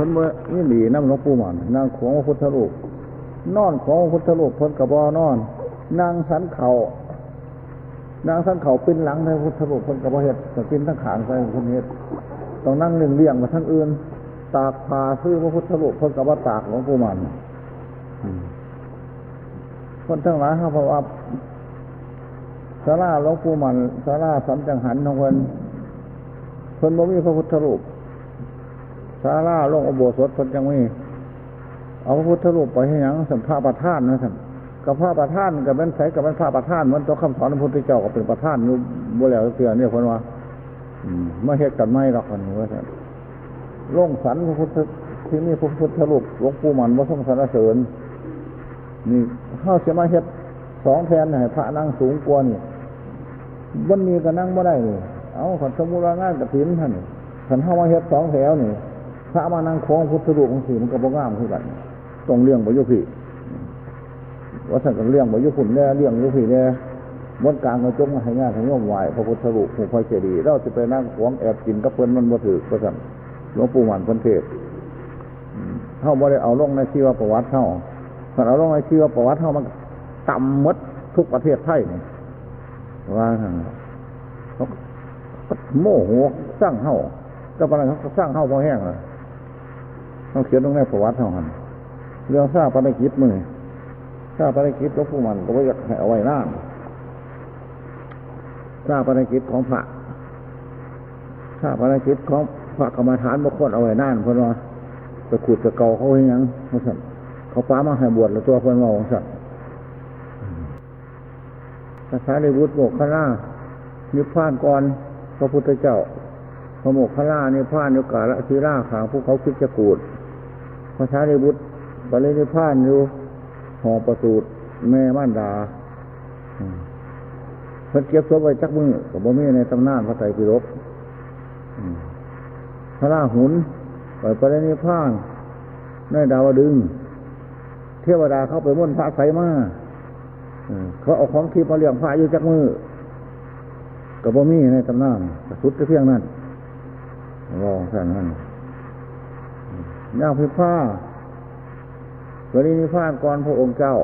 พิ่นเมื่อนี่หลีน้ำหลวงปู่มันนางของพระพุทธรูปนอนของพระพุทธรูปเพิ่นกระบอนอน นางสันเขานางสันเข่าปิ้นหลังในพระพุทธรูปเพิ่นกระบอเห็ดแต่ปิ้นทั้งขางใส่คนเห็ดต้องนั่งหนึ่งเลี้ยงมาทั้งอื่น ตากผ้าซื้อพระพุทธรูปเพิ่นกระบอตากหลวงปู่มันคนทั้งหลายเขาบอกว่าสาราหลวงปู่มันสาราสัมจังหันของเพิ่นเพิ่นบ่มีพระพุทธรูป สาราลงอโบสถเพิ่นจังมีเอาพระพุทธรูปไปให้ยังสัมภาประธานนะท่านกับพระประธานกับเป็นใสกับเป็นพระประธานมันตัวคำสอนพระพุทธเจ้าก็เป็นประธานอยู่บ่แล้วเสียเนี่ยเพิ่นว่าไม่เฮ็ดกันไม่หรอกคนว่าท่านลงสันพระพุทธที่นี่พระพุทธรูปหลวงปู่มันว่าทรงสรรเสริญนี่เข้าเสียมาเฮ็ดสองแทนให้พระนั่งสูงกว่านี่บนนี้ก็นั่งไม่ได้เลยเอาขันสมุรางานกระถินท่านขันเข้ามาเฮ็ดสองแถวนี่ พระมานั่งคล้องพุทธรูปของสีมันก็บ่งามขึ้นกันตรงเรื่องบยุพีว่าสั่งกันเรื่องบยุฝุ่นแน่เรื่องยุพีแน่บนกลางกระจงให้งานให้ย่อมไหวพระพุทธรูปผูกพระเจดีย์เราจะไปนั่งขวงแอบกินกับเพิ่นมันบ่ถือก็สั่งหลวงปู่หมันพิ่นเทศเท่าบ่ได้เอาลงในชีวประวัติเท่าถ้าเอาลงในชีวประวัติเท่ามันต่ำมดทุกประเทศไทยนี่ว่าทางเขาโมโหสร้างเท่าก็ปะไรเขาสร้างเท่าพอแห้งเลย เขาเขียนตรงในประวัติเท่าหันเรื่องสร้างปฏิกิจมือสร้างปฏิกิจหลวงปู่มันก็ไม่อยากให้เอาไว้น้าสร้างปฏิกิจของพระสร้างปฏิกิจของพระกรรมฐานบางคนเอาไว้น้านเพราะว่าไปขุดจะเกาเขาให้ยังเขาสั่นเขาป้ามาให้บวชแล้วตัวเพิ่นว่าของสั่นภาษาในวุฒิโมกขล่านิพพานก่อนพระพุทธเจ้าพระโมกขล่านิพพานโยกาละทีราขางภูเขาคิดจะกูด ภาษาในวุฒิปรินิพานอยู่หอประสูตรแม่ม่านดาเพิ่นเก็บศพไว้จักมือกับบ่มีในตำนานพระไตรปิฎกพระราหุนไปปรินิพานในดาวดึง เทวดาเข้าไปม่นพระใสมาเขาเอาของที่มาเลี้ยงพระอยู่จักมือกับบ่มีในตำนานสุดก็เพียงนั้นรอแค่นั้น ย่างพิพาตอนนี้นิพพานก่อนพระองค์เจ้า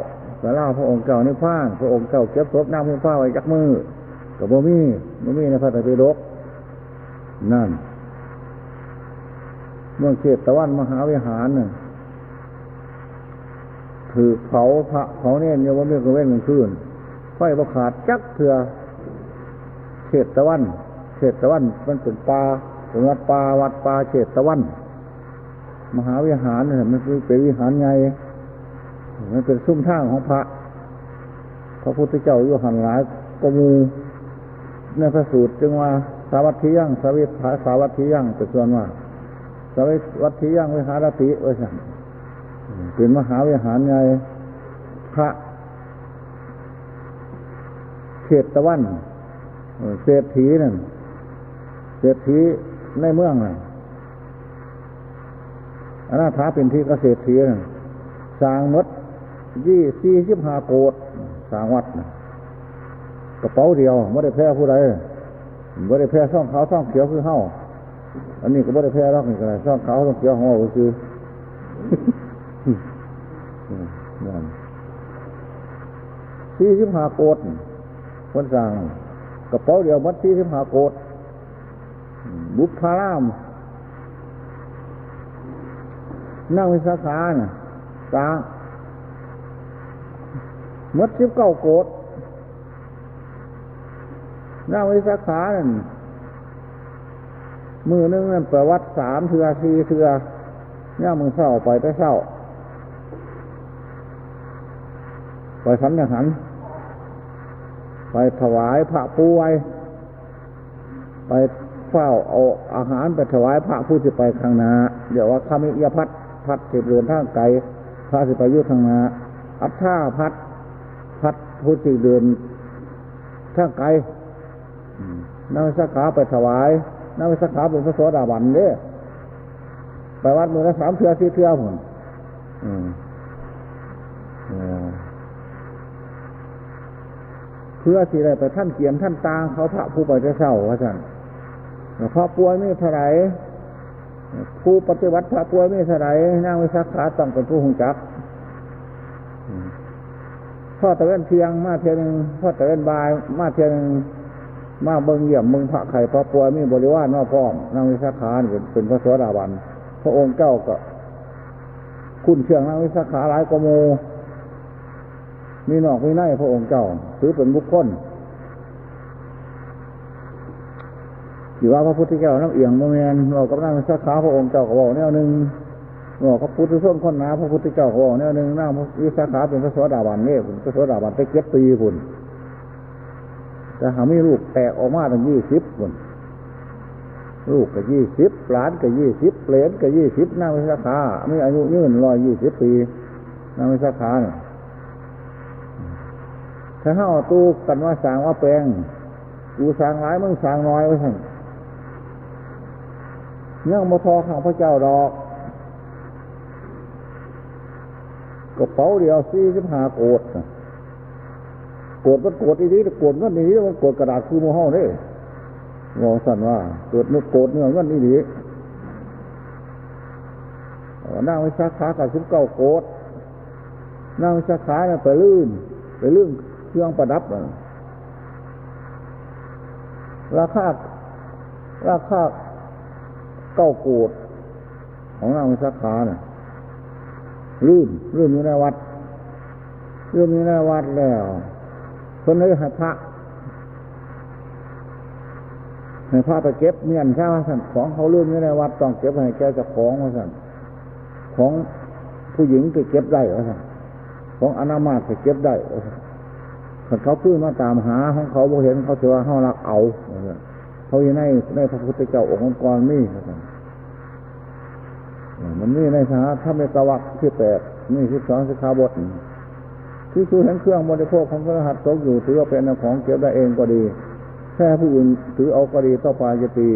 สาราพระองค์เจ้านิพพานพระองค์เจ้าเก็บศพนางพิพาไว้จักมือกับบ่มีบ่มีในพระไตรปิฎกนั่น เมืองเขตตะวันมหาวิหารน่ะถือเผาพระเผาเนี่ยเนี่ยว่าเมื่อกระเว้นกลางคืนไฟประขาดจักเถื่อเขตตะวันเขตตะวันมันเป็นป่าเป็นวัดป่าวัดป่าเขตตะวัน มหาวิหารเนี่ยมันเป็นวิหารไงมันเป็นซุ้มท่างของพระ พระพุทธเจ้าอยู่หันหลายกมูในพระสูตรจึงว่าสาวัตถียังสาวิถาสาวัตถียังเป็นส่วนว่าสาวัตถียังวิหารติไว้สั่งเป็นมหาวิหารไงพระเขตตะวันเศรษฐีนั่นเศรษฐีในเมืองน่ะ อนาถาเป็นที่เกษตรฐีนสร้างมดยี่สี่สิบห้าโกดสร้างวัดกระเป๋าเดียวไม่ได้แพ้ผู้ใดไม่ได้แพ้ซ่องขาวซ่องเขียวคือเฮ้าอันนี้ก็ไม่ได้แพ้รอกนี่ก็ได้ซ่องขาวซ่องเขียวของเราคือสี่สิบห้าโกดคนสั่งกระเป๋าเดียวมัดสี่สิบห้าโกดบุพพาราม นั่งวิสาขาเนี่ยสางมัดสิบเก้าโกดนั่งวิสาขาเนี่ยมือนึงนั่นประวัติสามเทือสี่เทือย่ามึงเศร้าไปแต่เศร้าไปสันนิหัน ไปถวายพระป่วย ไปเฝ้าเอาอาหารไปถวายพระผู้ที่ไปข้างหน้าเดี๋ยวว่าคามิยพัด พัดสิบเรือนทางไกลพระสิปยุทธางนาอัฏฐาพัดพัดผู้ที่เดินทางไกลนักวิสาขาไปถวายนักวิสาขาเป็นพระโสดาบันเด้ไปวัดมือละสามเทือสี่เทือผมเพื่อสิอะได้ไปท่านเกียมท่านตาเขาพระผู้ไปจะเศร้าว่าสั่นพระป่วยไม่เท่าไร ผู้ปฏิบัติพระปัวไมีสไลนั่งวิสาขาต้องเป็นผู้หงจักพ่อตะเวนเทียงมาเทียนึงพ่อตะเวนบาย มาเทียนึงมาเบิงเยี่ยมมึงพระไข่พระปัวมีบริวารนอพ้อมนั่งวิสาขาเป็นพระสวสดาบัน พระองค์เจ้าก็ คุณเชียงนั่งวิสาขาหลายกโมมีนอกมีในพระองค์เจ้าถือเป็นบุคคล อยู่ว่าพระพุทธเจ้าน้ำเอียงโมเมนเรากำลังสักขาพระองค์เจ้าก็บอกแนวหนึ่งบอกพระพุทธส้นคนนาพระพุทธเจ้าก็บอกแนวหนึ่งนั่งวิสาขาเป็นพระสวสดาบันเนี่ยพระสวสดาบันไปเก็บปีพุ่นแต่หาไม่ลูกแตกออกมาถึงยี่สิบพุ่นลูกก็ยี่สิบหลานก็ยี่สิบเลนก็ยี่สิบนั่งวิสาขาไม่อายุยืนร้อยยี่สิบปีนั่งวิสาขาเนี่ยถ้าเข้าตู้กันว่าสางว่าแปลงกูสางหลายมึงสางน้อยไว้สั่ง ยังมาทอข้างพระเจ้าดอกกระเป๋าเดียวซี่สิบห้าโกดโกดมันโกดอีนี้โกดเงินอีนี้มันโกดกระดาษคือมือห้องนี่มองสั่นว่าเกิดนึกโกดเนื้อเงินอีนี้นั่งวิชาขากับสิบเก้าโกดนั่งวิชาขาเนี่ยไปลื่น ไปลื่นเครื่องประดับราคาราคา เก้าโกดของนางวิสาขาเนี่ยลื่นลื่นอยู่ในวัดลื่นอยู่ในวัดแล้วคนนี้ให้พระให้พระไปเก็บเมียนใช่ไหมสั่นของเขาลื่นอยู่ในวัดต้องเก็บให้แกจะของมาสั่นของผู้หญิงไปเก็บได้เหรอสั่นของอนามาตไปเก็บได้ถ้าเขาพื้นมาตามหาของเขาบ่เห็นเขาเสือว่าเขารักเอา เขาอยู่ในในพระพุทธเจ้าองค์กรนี่มันนี่ในสาถ้าไม่ตะวักที่แปดนี่ที่สองสิขาบทที่ชูเห็นเครื่องบริโภคของพระหัตตกอยู่ถือว่าเป็นของเก็บได้เองก็ดีแค่ผู้อื่นถือเอาก็ดีต่อปลายจะตี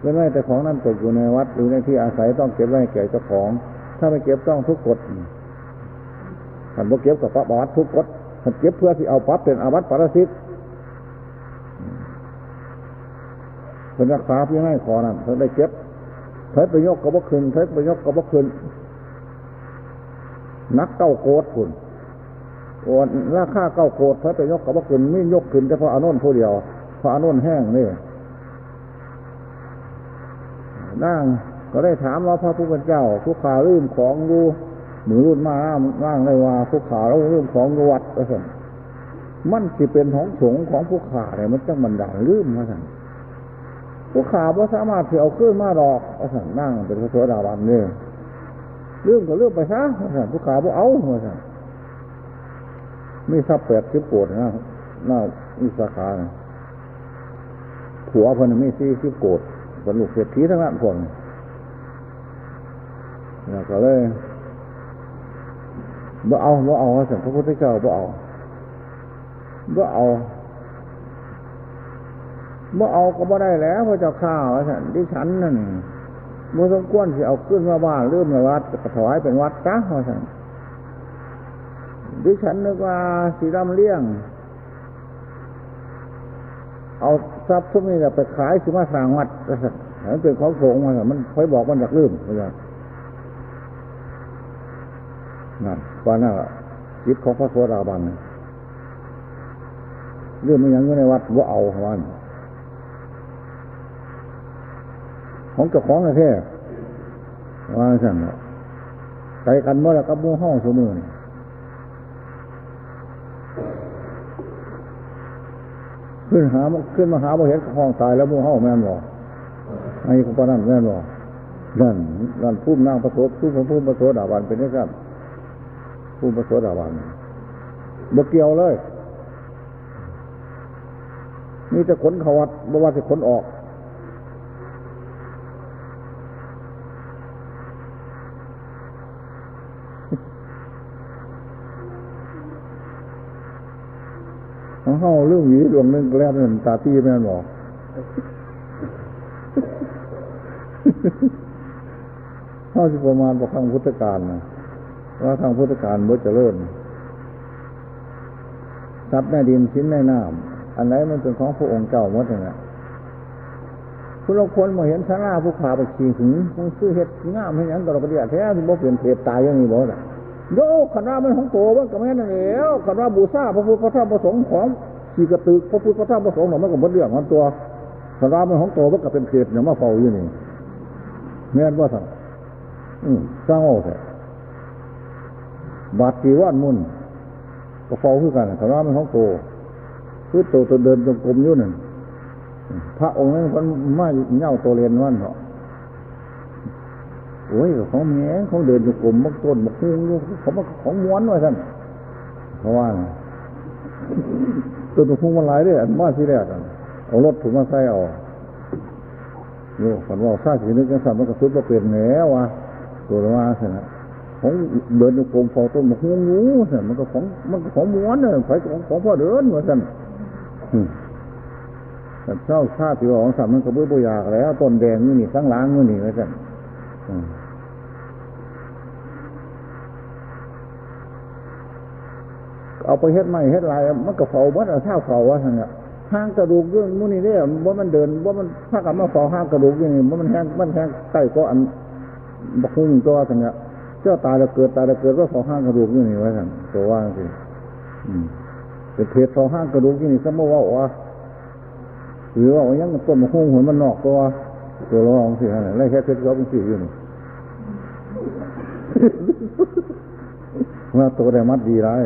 ไม่ไม่แต่ของนั้นตกอยู่ในวัด หรือในที่อาศัยต้องเก็บไว้แก่เจ้าของ ถ้าไม่เก็บต้องทุกกฎถ้าไม่เก็บกับพระบาททุกกฎถ้าเก็บเพื่อที่เอาปั๊บเป็นอาวัตปรสิต เป็นรักษาพียงให้ขอนั่นเพิ่งได้เก็บเพิ่ไปยกกระบอกขึ้นเพิ่ไปยกกระบอกขึ้นนักเก้าโกดคุณโอนราคาเก้าโกดเพิ่ไปยกกระบอกขึ้นไม่ยกขึ้นแต่พออนุนผู้เดียวพออนุนแห้งนี่นั่งก็ได้ถามว่าพระผู้เป็นเจ้าทุกขาลืมของดูหมือรุ่นมาร่างเลยว่าทุกขาแล้วลืมของวัดก็สั่นมันสิเป็นของสงของผู้ขาเนี่ยมันจังบันดาลลืมมาสั่น ผู้ขาบ่สามารถที่เอาขึ้นมาหรอกเอาสั่งนั่งเป็นพระโสดาบันเนี่ยเรื่องก็เรื่องไปซะสั่งผู้ขาบ่เอาสั่งมีทรัพย์แปดสิบโกดนะหน้าอิสาขาผัวเพิ่นมีสี่สิบโกดเป็นลูกเศรษฐีทั้งนั้นพวกแล้ก็เลยบ่เอาบ่เอาสั่งพระพุทธเจ้าบ่เอาบ่เอา เมื่อเอาก็บ่ได้แล้วพระเจ้าข้าวสันดิฉันนั่นเมื่อสมควรที่เอาขึ้นมาบ้านเริ่มในวัดถวายเป็นวัดจ้าพระสันดิฉันนึกว่าสีดำเลี้ยง เอาทรัพย์พวกนี้ไปขายสิมาสร้างวัดมันเป็นของโงมามันคอยบอกมันอยากลืมพระเจ้านั่นว่านั่นจิตของพระโสดาบันเรื่องมันยังอยู่ในวัดว่าเอาวัน ของเจ้าของแท้ว่าสั่งใจกันเมื่อไรกับมูห้องสมือนี่ขึ้นหาขึ้นมาหาบ่เห็นห้องตายแล้วมูห้องแม่นบอกไอ้คนนั้นแม่นบอกนั่นนั่นพุ่มนั่งประสบพุ่มพุ่มประสบดาวันเป็นนี่ครับพุ่มประสบดาวันบ่เกี่ยวเลยนี่จะขนขวัดบ่ว่าจะขนออกของ เฮาเรื่องหวีดวงนึงแล้วนั่นตาตีแม่นบอกเฮาสิประมาณบอกทางพุทธการนะว่าทางพุทธการบ่เจริญทรัพย์ในดินชิ้นในน้ำอันไหนมันเป็นของพระองค์เจ้าหมดเลยนะผู้เราคนมาเห็นสาราผู้ขาไปขี่หึงมันคือเห็ดงามให้ยังก็เราก็เดียแท้ที่บ่เปลี่ยนเพศตายย่างนี้บ่ล่ะโยขนาดมันของโตมันก็แม่นั่นแล้วขนาดบูชาพระพุทธพระธรรมพระสงฆ์ของ ขี่กระตึกพระพุทธพระธรรมพระสงฆ์หมันก็หมดเรื่องมันตัวขนาดมันของโตมันก็เป็นเพศอย่างมาเฝ้าอยู่นี่แม่นว่าสั่งสร้างโอ้แท้บาดจีว่านมุ่นก็เฝ้าคือกันขนาดมันของโตคือโตตัวเดินจงกรมอยู่นั่นพระองค์นั้นคนมาเง่าตัวเรียนวันเหรอโอ้ยของแม่ของเดินจงกรมมักต้นมักหุ้งอยู่เขามาของม้วนว่าท่านเพราะว่า ต้นมักหุ้งมันหลายด้วยอันมาที่แรกเอารถถูกมาใส่เอาโย่ฝันว่าซาสีนึกกันสัมมันกระสุนมาเปลี่ยนแหนวะตัวละว่าสินะของเดินจงกรมฟอต้นมักหุ้งอยู่สิมันก็ของมันก็ของม้วนเนี่ยไฟของของพ่อเดินว่าท่นแต่เจ้าชาติของสัมมันก็เบื่อบุยากแล้วต้นแดงนี่นี่ข้างล้างนี่นี่ไว้กัน เอาไปเฮ็ดไม้เฮ็ดลายมันก็เฝ้าวัดเอาเท้าเฝ้าว่าทางเนี้ยห้างกระดูกยื่นมุนี่เนี่ยว่ามันเดินว่ามันถ้ากับมาเฝ้าห้างกระดูกยื่นว่ามันแห้งมันแห้งใต้ก็อันบักหุ่งตัวทางเนี้ยเจ้าตายแล้วเกิดตายแล้วเกิดว่าเฝ้าห้างกระดูกยื่นนี่ไว้ทางตัวว่างสิเป็นเพจเฝ้าห้างกระดูกยื่นนี่สมมติว่าว่าหรือว่ายังต้นมะฮุ่งหัวมันนอกตัวตัวรองสิฮะไล่แค่เพชรเขาเป็นสิอยู่นี่ว่าตัวได้มัดดีร้าย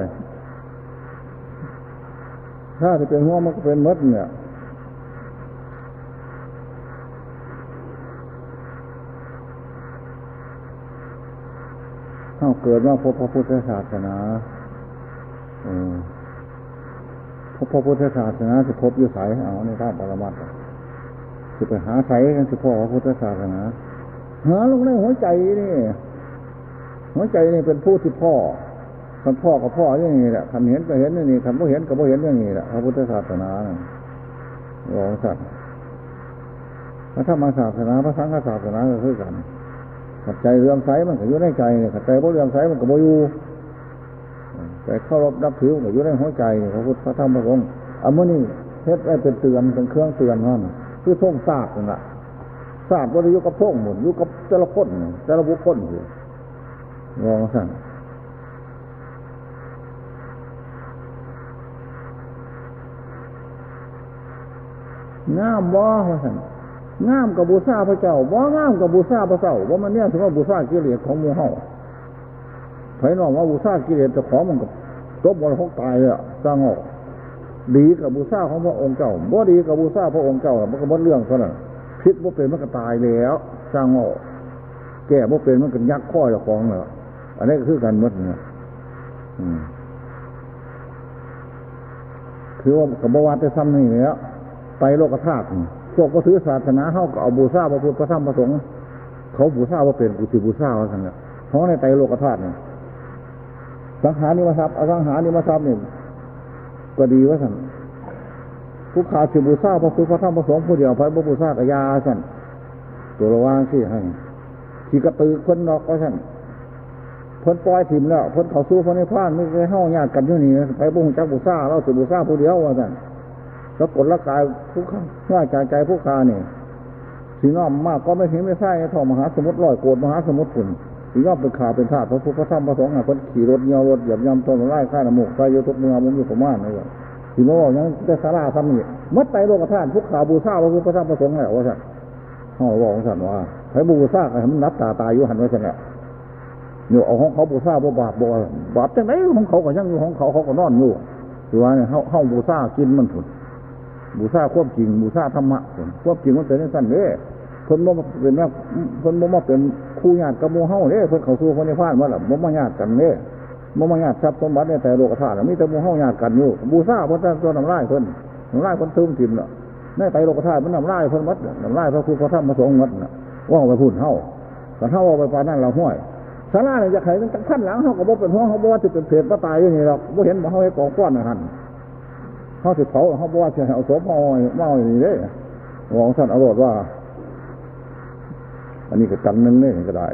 ถ้าจะเป็นหัวมันก็เป็นมดเนี่ยถ้าเกิดว่าพบพระพุทธศาสนาพบพระพุทธศาสนาจะพบอยู่สายเอาในท่าปรมัตถ์จะไปหาใสกันจะพ่อพระพุทธศาสนาหาลงในหัวใจนี่ หัวใจนี่เป็นผู้ที่พ่อ คันพ่อกับพ่ออย่างนี้แหละคันเห็นก็เห็นอย่างนี้คันบ่เห็นก็บ่เห็นอย่างนี้แหละพระพุทธศาสนาหลวงสัตว์พระธรรมศาสนาพระสังฆศาสนาก็คือกันขัดใจเรื่องไสมันก็อยู่ในใจขัดใจบ่เรื่องไสมันก็บ่อยู่แต่เข้ารบนับถือมันก็อยู่ในหัวใจพระพุทธพระธรรมพระสงฆ์อันนี้เฮ็ดไว้เป็นเตือนเป็นเครื่องเตือนนั่นคือท่งศาสตร์นั่นแหละศาสตร์ว่าอยู่กับท่งหมดอยู่กับแต่ละคนแต่ละบุคคลอยู่ลองสั่ง งามบ่ว่าสันงามกับบูชาพระเจ้าบ่งามกับบูชาพระเจ้าว่ามันเนี่ยถือว่าบูชากิเลสของมูเฮาไผนอกว่าบูชากิเลสจะขอมันกับตบมันหกตายเลยสร้างออกดีกับบูชาของพระองค์เจ้าบ่ดีกับบูชาพระองค์เจ้ามันก็บดเรื่องเท่านั้นพิษบ่เป็นมันก็ตายแล้วสร้างออกแก่บ่เป็นมันก็ยักข้อเจ้าของเลยอันนี้ก็คือการมดเนี่ยคือว่ากับบวาจะซ้ำนี่แล้ว ไปโลกธาตุพวกก็ถือศาสนาเข้าก็เอาบูชาพระพุทธพระธรรมพระสงฆ์เขาบูชาว่าเป็นกุฏิบูชาว่าสังเนี่ยเพราะในไตโลกธาตุเนี่ยสังหาริมทรัพย์อสังหาริมทรัพย์เนี่ยก็ดีว่าสันผู้ขาสิบูชาพระพุทธพระธรรมพระสงฆ์ผู้เดียวพระบูชากยาสันตัวระว่างที่ให้ขี่กระตือคนนอกว่าสันพ้นปล่อยถิ่มแล้วพ้นเขาสู้พ้นในพลานไม่เคยเข้าญาติกันอยู่นี่ไปบุ้งจักบูชาเราสิบูชาผู้เดียวว่าสัน แล้วกดละกายผู้ข้าว่าใจใจผู้คาเนี่ยสีน้อมมากก็ไม่ถึงไม่ใช่ทองมหาสมุทรลอยโกดมหาสมุทรฝุ่นสีน้อมเป็นขาเป็นธาตุพระพุทธพระธรรมพระสงฆ์คนขี่รถเงียวรถเหยียบยำต้นไร่ข้าหนมุกใส่ยทุกเมืองมุมอยู่ประมาณนี่สีน้อมยังได้สาราทำนี่มัดไตโลกธาตุผู้ขาบูชาพระพุทธพระธรรมพระสงฆ์แล้วว่าสั่นห่อบอกสั่นว่าใครบูชาให้มันนับตาตายอยู่หันไว้สั่นแหละอยู่เอาของเขาบูชาบ่บาปบ่บาปจังไหนของเขาก็ยังอยู่ของเขาเขาก็นอนอยู่คือว่าเนี่ยเขาเขาบูชากินมันผุน บูชาควบจริงบูชาธรรมะควบจริงมันเป็นสั้นเด้เพิ่นบ่เป็นว่าเพิ่นบ่มาเป็นคู่ญาติกับโมเฮาเด้เพิ่นเข้าสู่คนในพานว่าล่ะบ่มาญาติกันเด้บ่มาญาติทรัพย์สมบัติในแต่โลกธาตุมีแต่โมเฮาญาติกันอยู่บูชาเพิ่นตัวน้ำลายเพิ่นน้ำลายเพิ่นซึมทิ่มน่ะในไตโลกธาตุมันน้ำลายเพิ่นมัดน้ำลายพระพุทธพระธรรมพระสงฆ์มัดน่ะว่าไปพูดเฮาแต่เฮาเอาไปปานนั้นเราห้วยสาราเนี่ยจะไขตั้งขั้นหลังเฮาก็บ่เป็นห้องเฮาบ่ว่าจะเป็นเพศบ่ตายอยู่นี่หรอกบ่เห็นบ่เฮาให้กองก้อนนะหั่น เขาสิเผาเขาบอกว่าจะเอาศพมาเอามาเอาอย่างนี้ได้หวังท่านอรรถว่า อันนี้ก็กันนึงเนี่ยก็ได้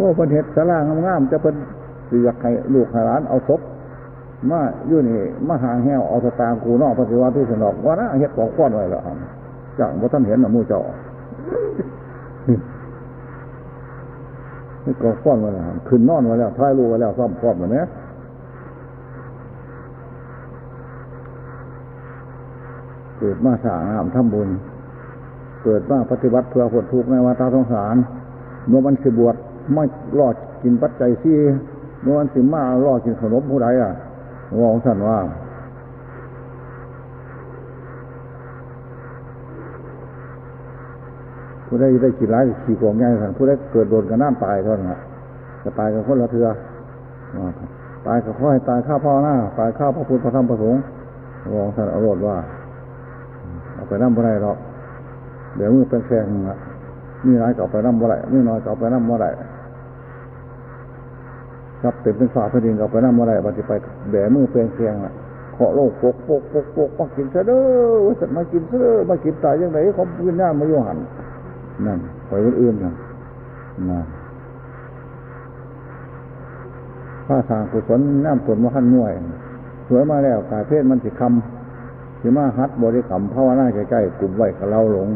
ว่าเป็นเห็ดสารางงามๆจะเป็นสิอยากให้ลูกให้ร้านเอาศพมาอยู่นี่มาหางแห้วเอาสตางกูนอกปฏิวัติที่สนอกว่านะเฮ็ดของก้อนไว้แล้วจากว่าท่านเห็นหนะมูเจ้านี่กองก้อนไว้แล้วขึ้นนอนไว้แล้วท้ายรูไว้แล้วซ่อมก้อนแบบนี้เกิดมาสร้างงามทำบุญ เกิดมาปฏิบัติเพื่อผลทุกข์ในวัฏสงสารเมื่อมันสิบวชไม่รอดกินปัจจัยที่เมื่อมันสิมารอดกินขนมผู้ใดอะวองสันว่าผู้ใดได้ขี่ร้ายขี่กองง่ายสันผู้ใดเกิดโดนกันน้ำตายเท่านั้นจะตายกับคนละเถือตายกับข้อให้ตายข้าพ่อหน้าตายข้าพระพุทธพระธรรมพระสงฆ์วองสันอรรถว่า เอาไปน้ำอะไรหรอกเดี๋ยวมือเป็นแขงละมีร้ายก็ไปน้ำบ่ไรมีน้อยก็ไปน้ำบ่ไรครับเต็มเป็นฝาพดินก็ไปน้ำบ่ไรปฏิไปแบมือเป็นแขงละขอโลกปกปกปกปกมากินเสด้อว่าสัตว์มากินเสด้อมากินตายยังไงเขาพื้นหน้ามาโยหันนั่นปล่อยคนอื่นกันนั่นผ้าสางกุศลน้ำตนมาขั้นน่วย สวยมาแล้วกายเพศมันสิคำ สิมาฮัดบริกรรมภาวนาใกล้ๆกลุ่มไหวกับเราหลง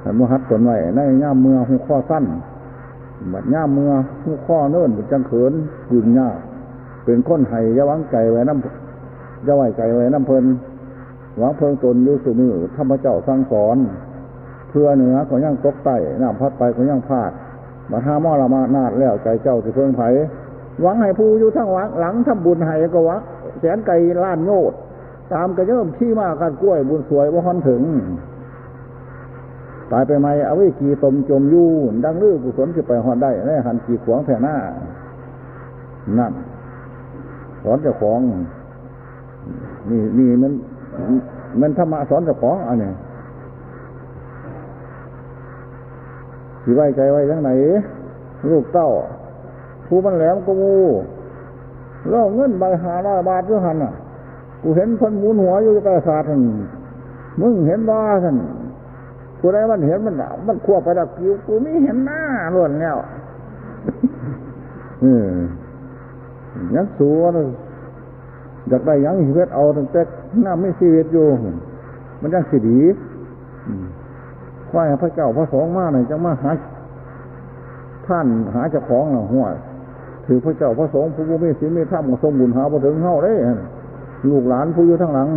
แต่มหัดตนไหวในย่ามเมือหูข้อสั้นบัดย่ามเมือหูข้อเนิ่นจังเขินยืนยากเป็นคนไห้ยะวังไก่ไว้น้ำยะไหวไก่ไว้น้ำเพลินหวังเพลิงตนอยู่สุมือธรรมเจ้าสั่งสอน เพื่อเหนือก็ย่างตกไต่น้ำพัดไปก็ย่างพาดบัดห้าม้อละมานาดแล้วใจเจ้าสิเพิ่งไผ หวังให้ผู้อยู่ทั้งหวังหลังทำบุญให้ก็วักแสนไก่ล้านโยดตามกระเยิ่มที่มากันกล้วยบุญสวยว่าฮอนถึง ตายไปไหมเอาไว้กีตมจมยู่ดังลือกุศลจะไปฮอนได้แน่หันกีขวางแผ่หน้า นั่นสอนเจ้าของ นี่นี่มัน มันธรรมะสอนเจ้าของอันนี้ที่ไว้ใจไว้ทั้งไหน ลูกเต้า ผูมันแหลมก็มูเล่าเงินใบหาร้อยบาทด้วยหันอะ กูเห็นคนหมุนหัวอยู่ใกล้ศาสตร์มึงเห็นบ้าท่านผู้ใดมันเห็นมันมันควบไปดับกิวกูไม่เห็นหน้าล้วนแล้วอืมยังสูวอยากได้ยังชีวิตเอาตั้งแต่หน้าไม่ชีวิตอยู่ มันยังสิดีควายพระเจ้าพระสงฆ์มาหน่อยจังมาหาท่านหาเจ้าของเรอหัว ถือพระเจ้าพระสงฆ์ผู้มีศีลมีธรรมสมบุญหาพอถึงเฮาได้ลูกหลานผู้อยู่ทั้งหลัง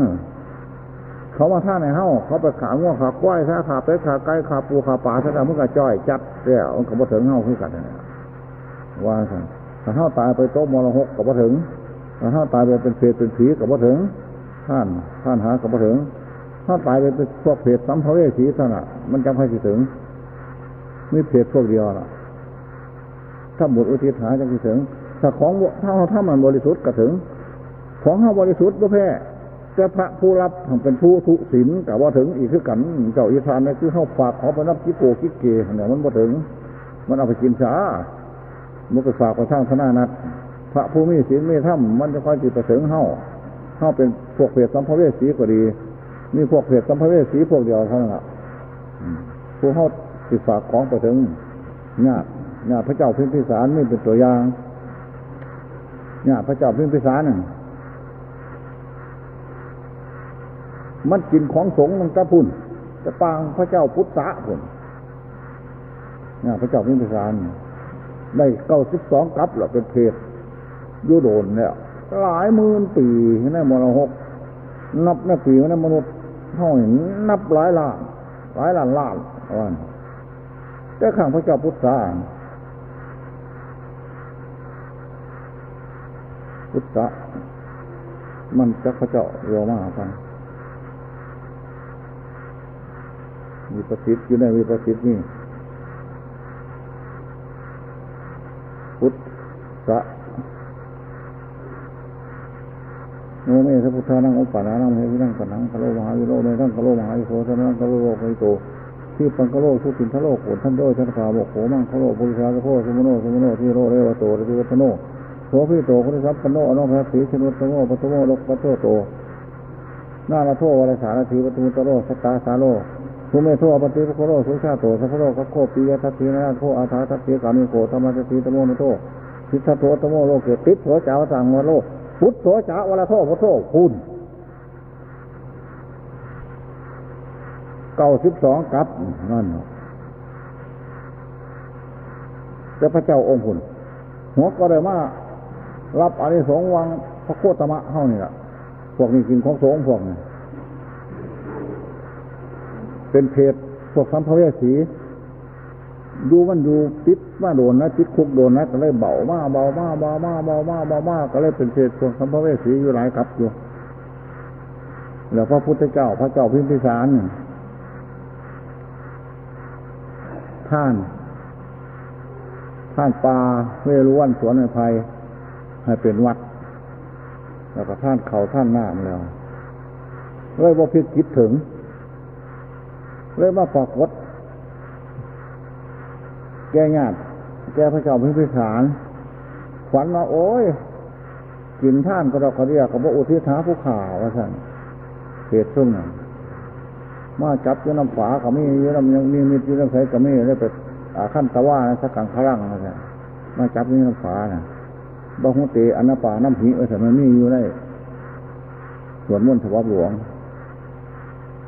เขามาท่าในเฮาเขาไปขาง่วงขาก้อยขาขาเป็ดขาไก่ขาปูขาป่าถ้าเราเมื่อกจ้อยจัดเดี่ยวมันก็บ่ถึงเฮาคือกันว่าสันถ้าเฮาตายไปโต๊ะมรหกก็บ่ถึงถ้าเฮาตายไปเป็นเพศเป็นผีก็บ่ถึงท่านท่านหาก็บ่ถึงถ้าตายไปเป็นพวกเพศสัมภเวสีท่านอะ มันจำให้ถึงไม่เพศพวกเดียวล่ะ ถ้าหมดอุทิศหาจะถึงถ้าของถ้าถ้ามันบริสุทธิ์ก็ถึง ของเฮาบริสุทธิ์ก็แพ้แต่พระผู้รับเป็นผู้ทุศินแต่ว่าถึงอีกคือกันเจ้าอีทานนี่คือเข้าฝากขอไปนับกิโกกิเกเนี่ยมันมาถึง มันเอาไปกินช้ามันก็ฝากไปทางธนานัดพระผู้มีศีลมีธรรมมันจะคอยจิตไปถึงเข้าเข้าเป็นพวกเพศสัมภเวสีก็ดี มีพวกเพศสัมภเวสีพวกเดียวเท่านั้นแหละผู้เข้าติดฝากของไปถึงญาติ ญาติพระเจ้าพิมพิสารนี่เป็นตัวอย่างญาติพระเจ้าพิมพิสารน่ะมันกินของสงมันกระพุ่นจะปางพระเจ้าพุทธะพุ่นเนี่ยพระเจ้าพิมพิสารได้เก้าสิบสองกับหรอเป็นเพศยุโดนเนี่ยหลายหมื่นปีในมรหกนับในปีในมนุษย์เท่าเห็นนับหลายล้านหลายล้านล้านวันแต่ข้างพระเจ้าพุทธะ พุทธะมันจะพระเจ้าเรียมาไปมีประสิทธิ์อยู่ในมีประสิทธิ์นี่พุทธะโนเมธพุทธานังอุปานานังเฮวินังปนังคโลมหาวิโรเนทั้งคโลมหาวิโสทนังคโลโลกโตที่ปังคโลผู้ปินทะโลกโกท่านโดยท่านขาบอกโขมังคโลปุริชาโคสมุโนสมุโนที่โรเรวโตริวัตโน โสพิโตคุณิสัพย์ปโนอนุภาสีชนุตโมปัตโมโลกปโตโตนาละโทวรสารถีปัตมุตโรสตาสาโลภูเมโทปฏิปโคโรสุชาโตสัพโรกัโคปียทัตถีนาโทอาถาทัตถีกามิโกธรรมทัตถีตโมนโททิทโทตโมโลเกติโสจาวสังวโลพุทโสจาวลโทพุทโธคุณเก้าสิบสองกับนั่นจะพระเจ้าองค์หุ่นหัวก็เลยมา รับอานิสงวังพระโคตมะเข้านี่แหละพวกนี้กินของสงพวกนี้เป็นเพศพวกสัมภเวสีดูมันดูติดว่าโดนนะติดคุกโดนนะก็เลยเบามาเบามาเบามาเบามาเบามาก็เลยเป็นเพศพวกสัมภเวสีอยู่หลายกับอยู่แล้วพระพุทธเจ้าพระเจ้าพิมพิสารท่าน ท่านปลาเวรุวันสวนในภัย ให้เป็นวัด แล้วก็ท่านเขาท่านหน้าแล้วเลยว่าพิคิดถึง เลยมาปรากฏแกญาติแกพระเจ้าพิพิสารฝันว่าโอ้ยกินท่านก็เราก็เรียกกับว่าอุทิศหาผู้ข่าวว่าสั่นเหตุซึ่งนั้นมาจับยู่น้ำฝาก็มียู่น้ำยังมีมีอยู่น้ำใสก็มีเลยไปขั้นตะว่าสักกังพลังนะสั่นมาจับยู่น้ำฝาน่ะ บางหุเตอนนป่าน้ำหิเออแต่มันมีอยู่ได้ส่วนมุ่นถวบหลวง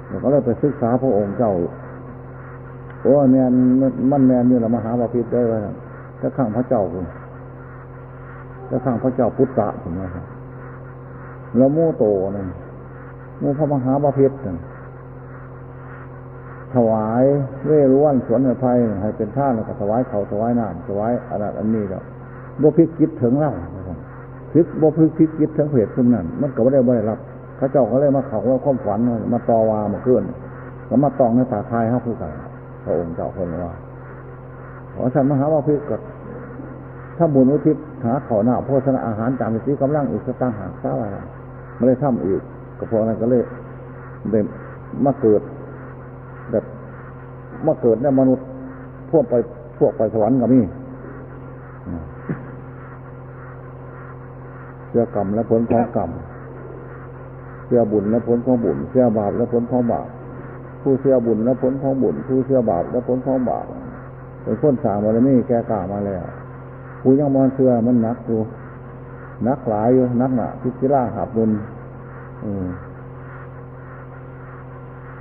แล้วก็เลยไปศึกษาพระองค์เจ้าโอ้แมนมันแมนนี่แหละมหาบาพิษได้ว่าถ้าข้างพระเจ้าคุณถ้าข้างพระเจ้าพุทธะผมนะครับแล้วมูโตนั่นมูพระมหาบาพิษนั่นถวายเวรุวันสวนไผ่ให้เป็นท่านแล้วก็ถวายเขาถวายน้ำถวายอะไรอันนี้แล้ว บ่พิคิดถึงเล่าพิกบ่พิพิคิดถึงเพจซุ่มนั่นมันก็ไม่ได้บ่ได้รับพระเจ้าก็เลยมาเขาว่าความฝันมาตอวามาขึ้นก็มาตองในตาทายห้าผู้กันพระองค์เจ้าคนว่าขอฉันมหาว่าพิกดถ้าบุญอุทิศหาขาหน้าโภชนาอาหารตามที่กำลังอีกสตางหากเท่าไรไม่ได้ทำอีกก็พอนั้นก็เลยเด็มาเกิดแบบมาเกิดเนี่ยมนุษย์พวกไปพวกไปสวรรค์ก็มี เชื่อกรรมและผลของกรรมเชื่อบุญและผลของบุญเชื่อบาปและผลของบาปผู้เชื่อบุญและผลของบุญผู้เชื่อบาปและผลของบาปเป็นคนสามวันนี้แกกล่าวมาแล้วผู้ยังมอนเชื่อมันนักอยู่นักหลายอยู่นักหนาพิจิราหับบุญ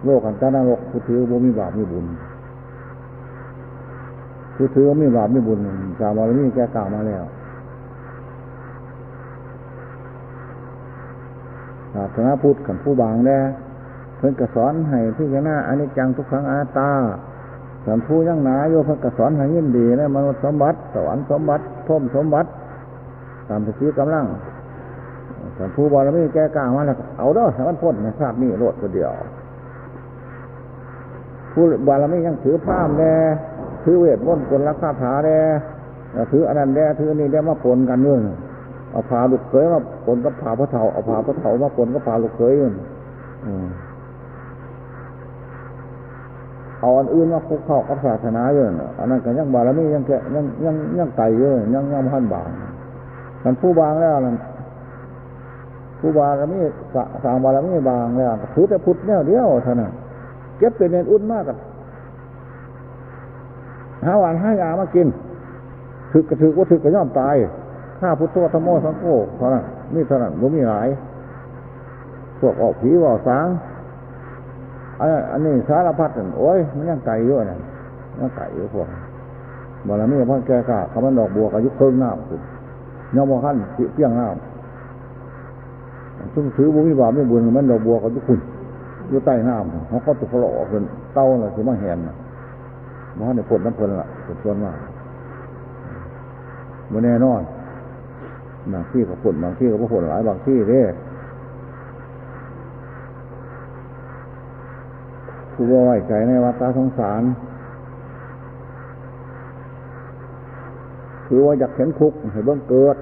โลกกันตานรกผู้ถือบ่มีบาปมีบุญผู้ถือมีบาปมีบุญสามวันนี้แกกล่าวมาแล้ว ศาสนาพุทธกับผู้บางแน่เพิ่นกระสอนให้พิจารณาอนิจจังทุกครั้งอาตาสันผู้ยั่งหนาโยเพิ่นกระสอนให้ยินดีนะมนุษย์สมบัติสวรรค์สมบัติพรมสมบัติตามสติกำลังสันผู้บารมีแก้กลางมาแล้วเอาเด้อสมันพ้นในทราบนี่โลดตัวเดียวผู้บารมียังถือผ้ามแน่ถือเวทมนต์กลรักษาถาแน่ถืออันนั้นแน่ถือนี่ได้มาปนกันด้วย เอาผาลูกเขยมาปนกับผาพระเถาเอาผาพระเถามาปนกับผาลูกเขยมันเอาอันอื่นมาคุกเข้ากับศาสนาเยอะอันนั้นก็ยังบารมียังแกยังยังยังไก่เยอะยังยังพันบางมันผู้บางแล้วนั่นผู้บารมีสางบารมีบางแล้วถือแต่พุทธเนี่ยเดียวเท่านั้นเก็บเป็นเงินอุ่นมากกันหาหวานห้ายามากินถือกระถือว่าถือกระย่อมตาย ข้าพุทโธธรรมโมสังโฆเท่านั้นนี่เท่านั้นมันมีหลาย พวกออกผีว่าสางอันนี้สารพัดโอ้ยมันยังไก่เยอะนะยังไก่เยอะพวกบาลมีพ่อแก่กะเขมันดอกบัวกับยุคเพิ่งน้ำคุณย่อมขั้นเพียงน้ำซึ่งถือบุญบาปไม่บุญมันดอกบัวกับยุคคุณอยู่ใต้น้ำเขาก็ตุกหล่อเป็นเต้าอะไรสิมาแหนนะมันในผลน้ำเพลินละเป็นส่วนมากมันแน่นอน บางที่ก็ผลบางที่ก็ผลหลายบางที่เด้ผู้ว่าไหวใจในวัฏสงสาร คือว่าอยากเห็นคุกให้เบิ้องเกิด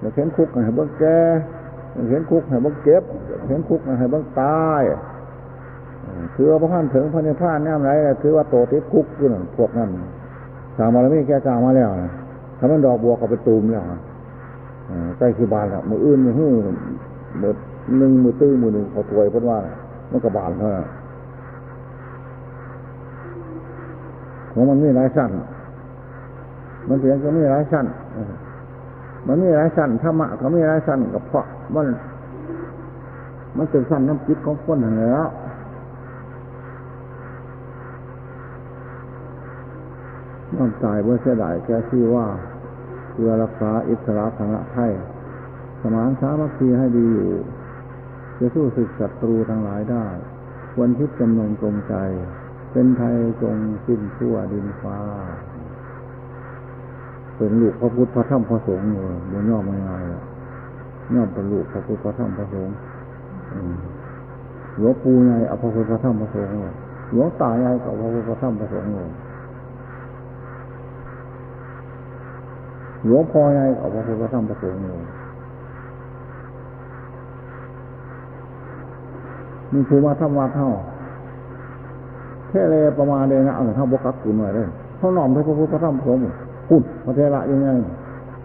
อยากเห็นคุกให้เบิ้องแก่อยากเห็นคุกให้เบิ้องเก็บอยากเห็นคุกให้เบิ้องตายคือว่าพระท่านถึงพระนิพพานเนี่ยไรคือว่าโตติดคุกอยู่นั่นพวกนั้นสามบารมีแก่กลางมาแล้วนะถ้ามันดอกบัวก็ไปตูมแล้ว ใกล้คือบานแล้วมืออื่นมือหื้มือหนึ่งมือตื้อมือหนึ่งเขาถวยเพิ่นว่ามันก็บานเท่าของมันมีหลายสั้นมันเสียงก็มีหลายสั้นมันมีหลายสั้นธรรมะก็มีหลายสั้นกับเพราะมัน มันเป็นสั้นน้ำจิตของคนอย่างแล้วน้ำตายเมื่อเสียดายแก่ที่ว่า เพื่อรักษาอิสระทางละไทยสมานสามัคคีให้ดีอยู่ จะสู้ศึกศัตรูทั้งหลายได้ ควรคิดจำนงตรงใจ เป็นไทยจงสิ้นชั่วดินฟ้า เป็นลูกพระพุทธพระธรรมพระสงฆ์อยู่บนยอมง่ายๆย่อมเป็นลูกพระพุทธพระธรรมพระสงฆ์หลวงปู่ใหญ่เอาพระพุทธพระธรรมพระสงฆ์หลวงตาใหญ่กับพระพุทธพระธรรมพระสงฆ์ หลวงพ่อใหญ่กับพระพุทธพระธรรมพระสงฆ์มีภูมิธรรมวัดเท่าเทเลประมาณเดนะเอาเท่าบกักกุนหน่อยเลยเขาหน่อมพระพุทธะธรรมพระสงฆ์คุณพระเทระยังไง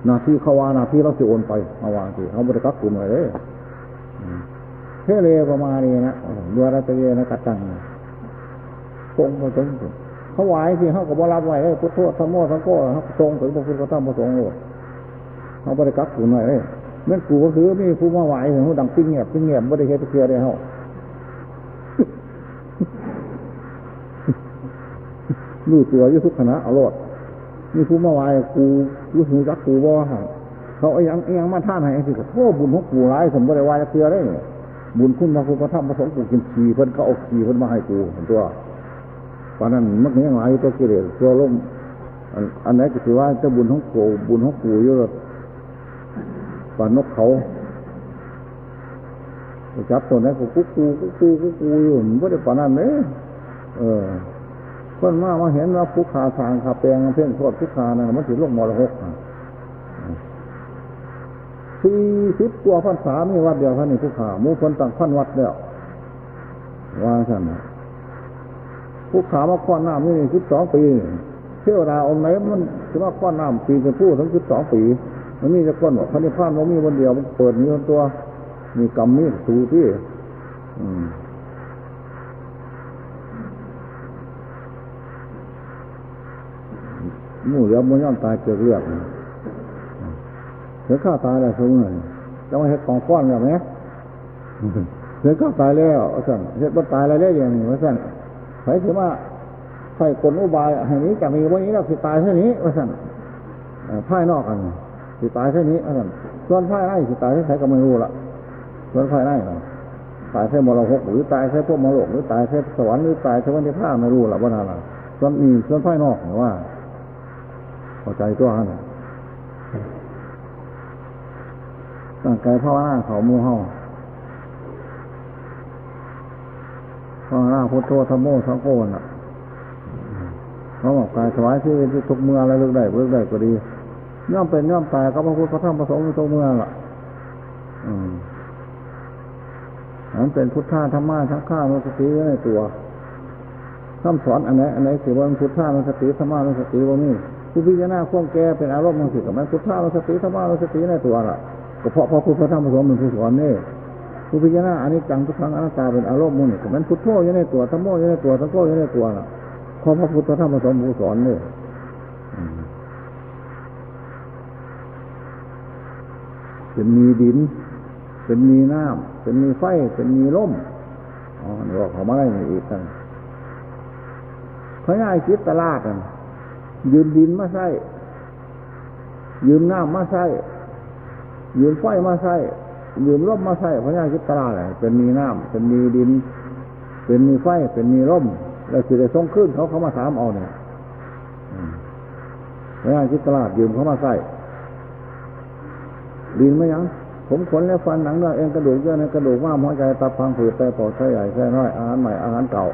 นาที่เขาว่านาที่เราจะโอนไปมาวางทีเขาบริกักกุนหน่อยเลยเทเลประมาณนี้นะดูอะไรตเยนะกัดตังคงมาถึง เขาไหวที่เขาก็บรับไหวเลยพุทโธธรรมโมสังโฆเขาทรงถึงพระพุทธธรรมพระสงฆ์เลยเขาบริกักกุนหน่อยเลยเมื่อกูก็คือมีผู้มาไหวเขาดังปิ้งเงียบปิ้งเงียบไม่ได้เฮ็ดเพื่อได้เขารู้ตัวยุทุกขณะเอารดมีผู้มาไหวกูรู้สึกจักกูบ่ฮะเขาไอ้ยังไอ้ยังมาท่านให้สิโอ้บุญของกูร้ายสมบูรณ์ไหวจะเพื่อได้บุญคุณพระพุทธธรรมพระสงฆ์กูกินขี่เพิ่นก็เอาขี่เพิ่นมาให้กูเห็นตัว ตอนนั้นมันยังหลายตัวกิเลสตัวล่มอันนี้ก็ถือว่าเจ้าบุญของกูบุญของกูเยอะปานนกเขาจับตัวนั้นกูกุ๊กกูกุ๊กกูกุ๊กกูอยู่มันไม่ได้ปานนั้นเลยเออคนมามาเห็นว่าผู้ขาทางขาแปลงเพ่งโทษผู้ขานะมันถือโลกมรหกสี่สิบกว่าพันสามีวัดเดียวท่านนี่ผู้ขามูคนต่างพันวัดเดียวว่าสั่น ผู้ขามาข้อนน้ำนี่สิบสองปีเที่ยวดาองค์ไหนมันคือว่าข้อนน้ำปีเป็นผู้ทั้งสิบสองปี มันมีจะก้นว่าพันธิพานมันมีวันเดียวมันเปิดมีคนตัวมีกรรมมีสูที่อืมมู่เหลือมันย่อมตายเกิดเลือดเสือข้าตายแล้วสูงเลยจะมาเห็ดของก้อนแบบนี้เสือข้าตายแล้วสั่นเห็ดมันตายแล้วได้ยังไงวะสั่น ใครถือว่าใครคนอุบายแห่งนี้จะมีวันนี้เราสิตายเท่านี้วะสั่นพ่ายนอกกันสิตายเท่านี้วะสั่นส่วนพ่ายไร่สิตายเท่าไหร่ก็ไม่รู้ละส่วนพ่ายไร่ตายแค่มรหกหรือตายแค่พวกมรหกหรือตายแค่สวรรค์หรือตายแค่วันที่ผ้าไม่รู้ละว่าอะไรส่วนนี้ส่วนพ่ายนอกหรือว่าเข้าใจตัวฮะเนี่ยตั้งใจภาวนาเขามูเฮา ภาวนาพุทโธธรรมโมสังโฆน่ะเขาบอกกายถวายที่ทุกเมื่ออะไรเลือกได้เลือกได้ก็ดี ย่อมเป็นย่อมตายก็พระพุทธพระธรรมพระสงฆ์ทุกเมื่อล่ะอืมอันเป็นพุทธาธรรมะทั้งข้ามันสติในตัวคำสอนอันไหนอันไหนสิว่ามันพุทธามันสติธรรมะมันสติว่ามีผู้พิจารณาข้องแก่เป็นอารมณ์มันสิกับมันพุทธามันสติธรรมะมันสติในตัวล่ะก็เพราะพระพุทธธรรมพระสงฆ์เป็นผู้สอนนี่ ผู้พิจารณาอันนี้จังทุกครั้งอนัตตาเป็นอารมณ์มันกับมันพุทโธอยู่ในตัวธรรมโมอยู่ในตัวสังโฆอยู่ในตัวล่ะเพราะพระพุทธธรรมพระสงฆ์ผู้สอนนี่เป็นมีดิน เป็นมีน้ำเป็นมีไฟ เป็นมีลมอ๋อนี่ว่าเขามาได้อีกกันเขาง่ายคิดตลาดกันยืมดินมาใส่ยืมน้ำมาใส่ยืมไฟมาใส่ ยืมลมมาใส่พระญาคิตลาดอะไรเป็นมีน้ำเป็นมีดิน เป็นมีไฟ เป็นมีลมแล้วสิได้ส่งขึ้นเขาเขามาถามเอาเนี่ยพระญาคิตลาดยืมเขามาใส่ดินไม่ยังผมขนและฟันหนังเนื้อเอ็นกระดูกเยื่อในกระดูกว่าหัวใจตับพังผืดไตปอดไส้ใหญ่ไส้น้อยอาหารใหม่อาหารเก่า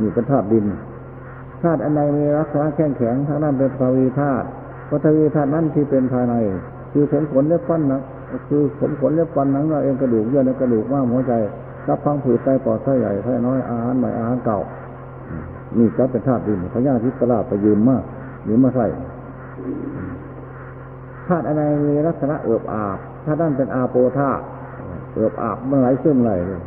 มีเป็นธาตุดินธาตุอันใดมีลักษณะแข็งแข็งทั้งนั้นเป็นปวีธาตุปวีธาตุนั้นที่เป็นภายใน คือผมขนและฟันหนัง คือผมขนและฟันหนังเนื้อเอ็นกระดูกเยื่อในกระดูกว่าหัวใจตับพังผืดไตปอดไส้ใหญ่ไส้น้อยอาหารใหม่อาหารเก่านี่ก็เป็นธาตุดินพญาทิตลาไปยืมมากยืมมาใส่ธาตุอะไรมีลักษณะเอือบอาบถ้าด้านเป็นอาโปธาเอือบอาบมันไหลซึมไหลเลย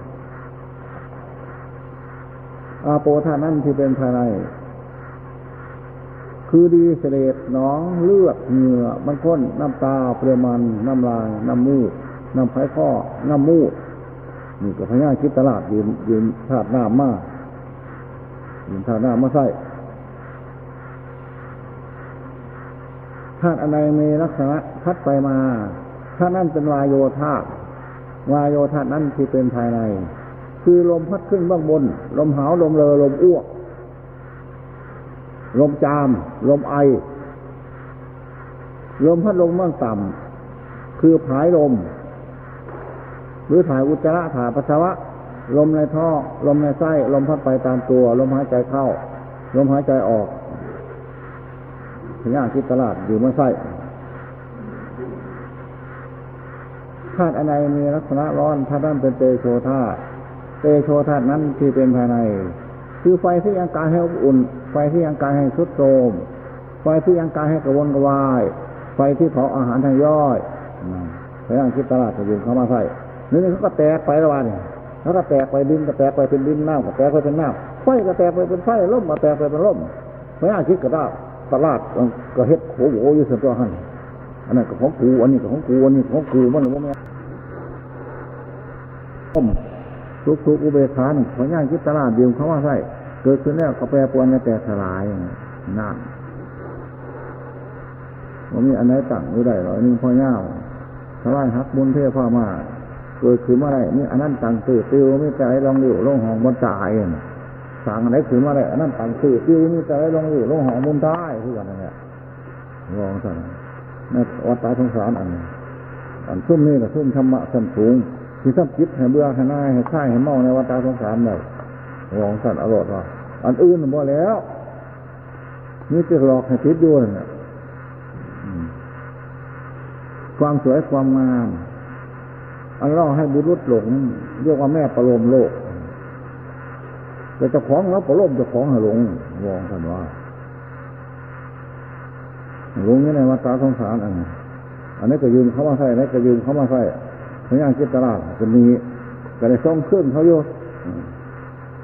อาโปธานั่นที่เป็นภายใน คือดีเสลดหนองเลือดเหงื่อมันข้นน้ำตาเปลือมันน้ำลายน้ำมูกน้ำไผ่ข้อน้ำมูดนี่ก็พญาคิดตลาดยืนยืนธาตุน้ำมายืนธาตุน้ำมาใส่ธาตุอะไรมีลักษณะพัดไปมาถ้านั่นเป็นวายโยธาวายโยธานั่นที่เป็นภายใน คือลมพัดขึ้นเบื้องบน ลมหาวลมเลอลมอ้วก ลมจาม ลมไอ ลมพัดลมเบื้องต่ำคือผายลม หรือถ่ายอุจจาระถ่ายปัสสาวะ ลมในท่อ ลมในไส้ ลมพัดไปตามตัว ลมหายใจเข้า ลมหายใจออกพญางคิดตลาดอยู่เมื่อไส้ธาตุอะไรมีลักษณะร้อนธาตุนั้นเป็นเตโชธาตุเตโชธาตุนั้นที่เป็นภายใน คือไฟที่ยังกายให้อบอุ่น ไฟที่ยังกายให้สุดโทมไฟที่ยังกายให้กระวนกระวาย ไฟที่เผาอาหารทางย่อยพยายามคิดตลาดจะยืนเข้ามาใส่นี่เขาก็แตกไประหว่างนี่เขาก็แตกไปดินก็แตกไปเป็นดินน้ำก็แตกไปเป็นน้ำไฟก็แตกไปเป็นไฟล่มก็แตกไปเป็นล่มพยายามคิดกระดาตลาดก็เฮ็ดโหโหอยู่ส่วนตัวหันอันนั้นก็ของกูอันนี้ก็ของกูอันนี้ของกูมันหรือว่าไงต้ม ทุกทุกอุเบกขานึ่งพยายามคิดตลาดเดียืมเขาว่าใส่เกิดขึ้นแล้วก็แปรปวนในแต่สลายนั่นว่ามีอันไหนตั้งไม่ได้หรอนี่พ่อเง่าทลายหักบุญเทพพ่อมาเกิดขึ้นมื่อไรนี่อันนั้นตั้งตื่นติวไม่ใจลองอยู่ลงห้องบนตายสั่งอะไรขึ้นมื่อไรอันนั้นตั้งตื่นติวไม่ใจลองอยู่ลงห้องบนตายที่กันนั่นแหละลองสั่งในวัดตาสงสารอันอันซุ่มนี่กับซุ่มธรรมะสันสูง ที่สัมจิตให้เบื่อให้น่ายให้ค่ายให้เมาในวัดตาสงสารเลยลองสั่นอรรถว่าอันอื่นบ่แล้วนี่จะหลอกให้ติดด้วยเนี่ยความสวยความงามอันเล่าให้บุรุษหลงเรียกว่าแม่ประโลมโลกแต่เจ้าของแล้วประโลมเจ้าของให้หลงวองท่านว่าหลงนี่ในวัฏสงสารอันอันนี้ก็ยืมเข้ามาใส่อันนี้ก็ยืมเข้ามาใส่ พยานคิดตลาดจะมีก็ได้ส่งขึ้นเขาโย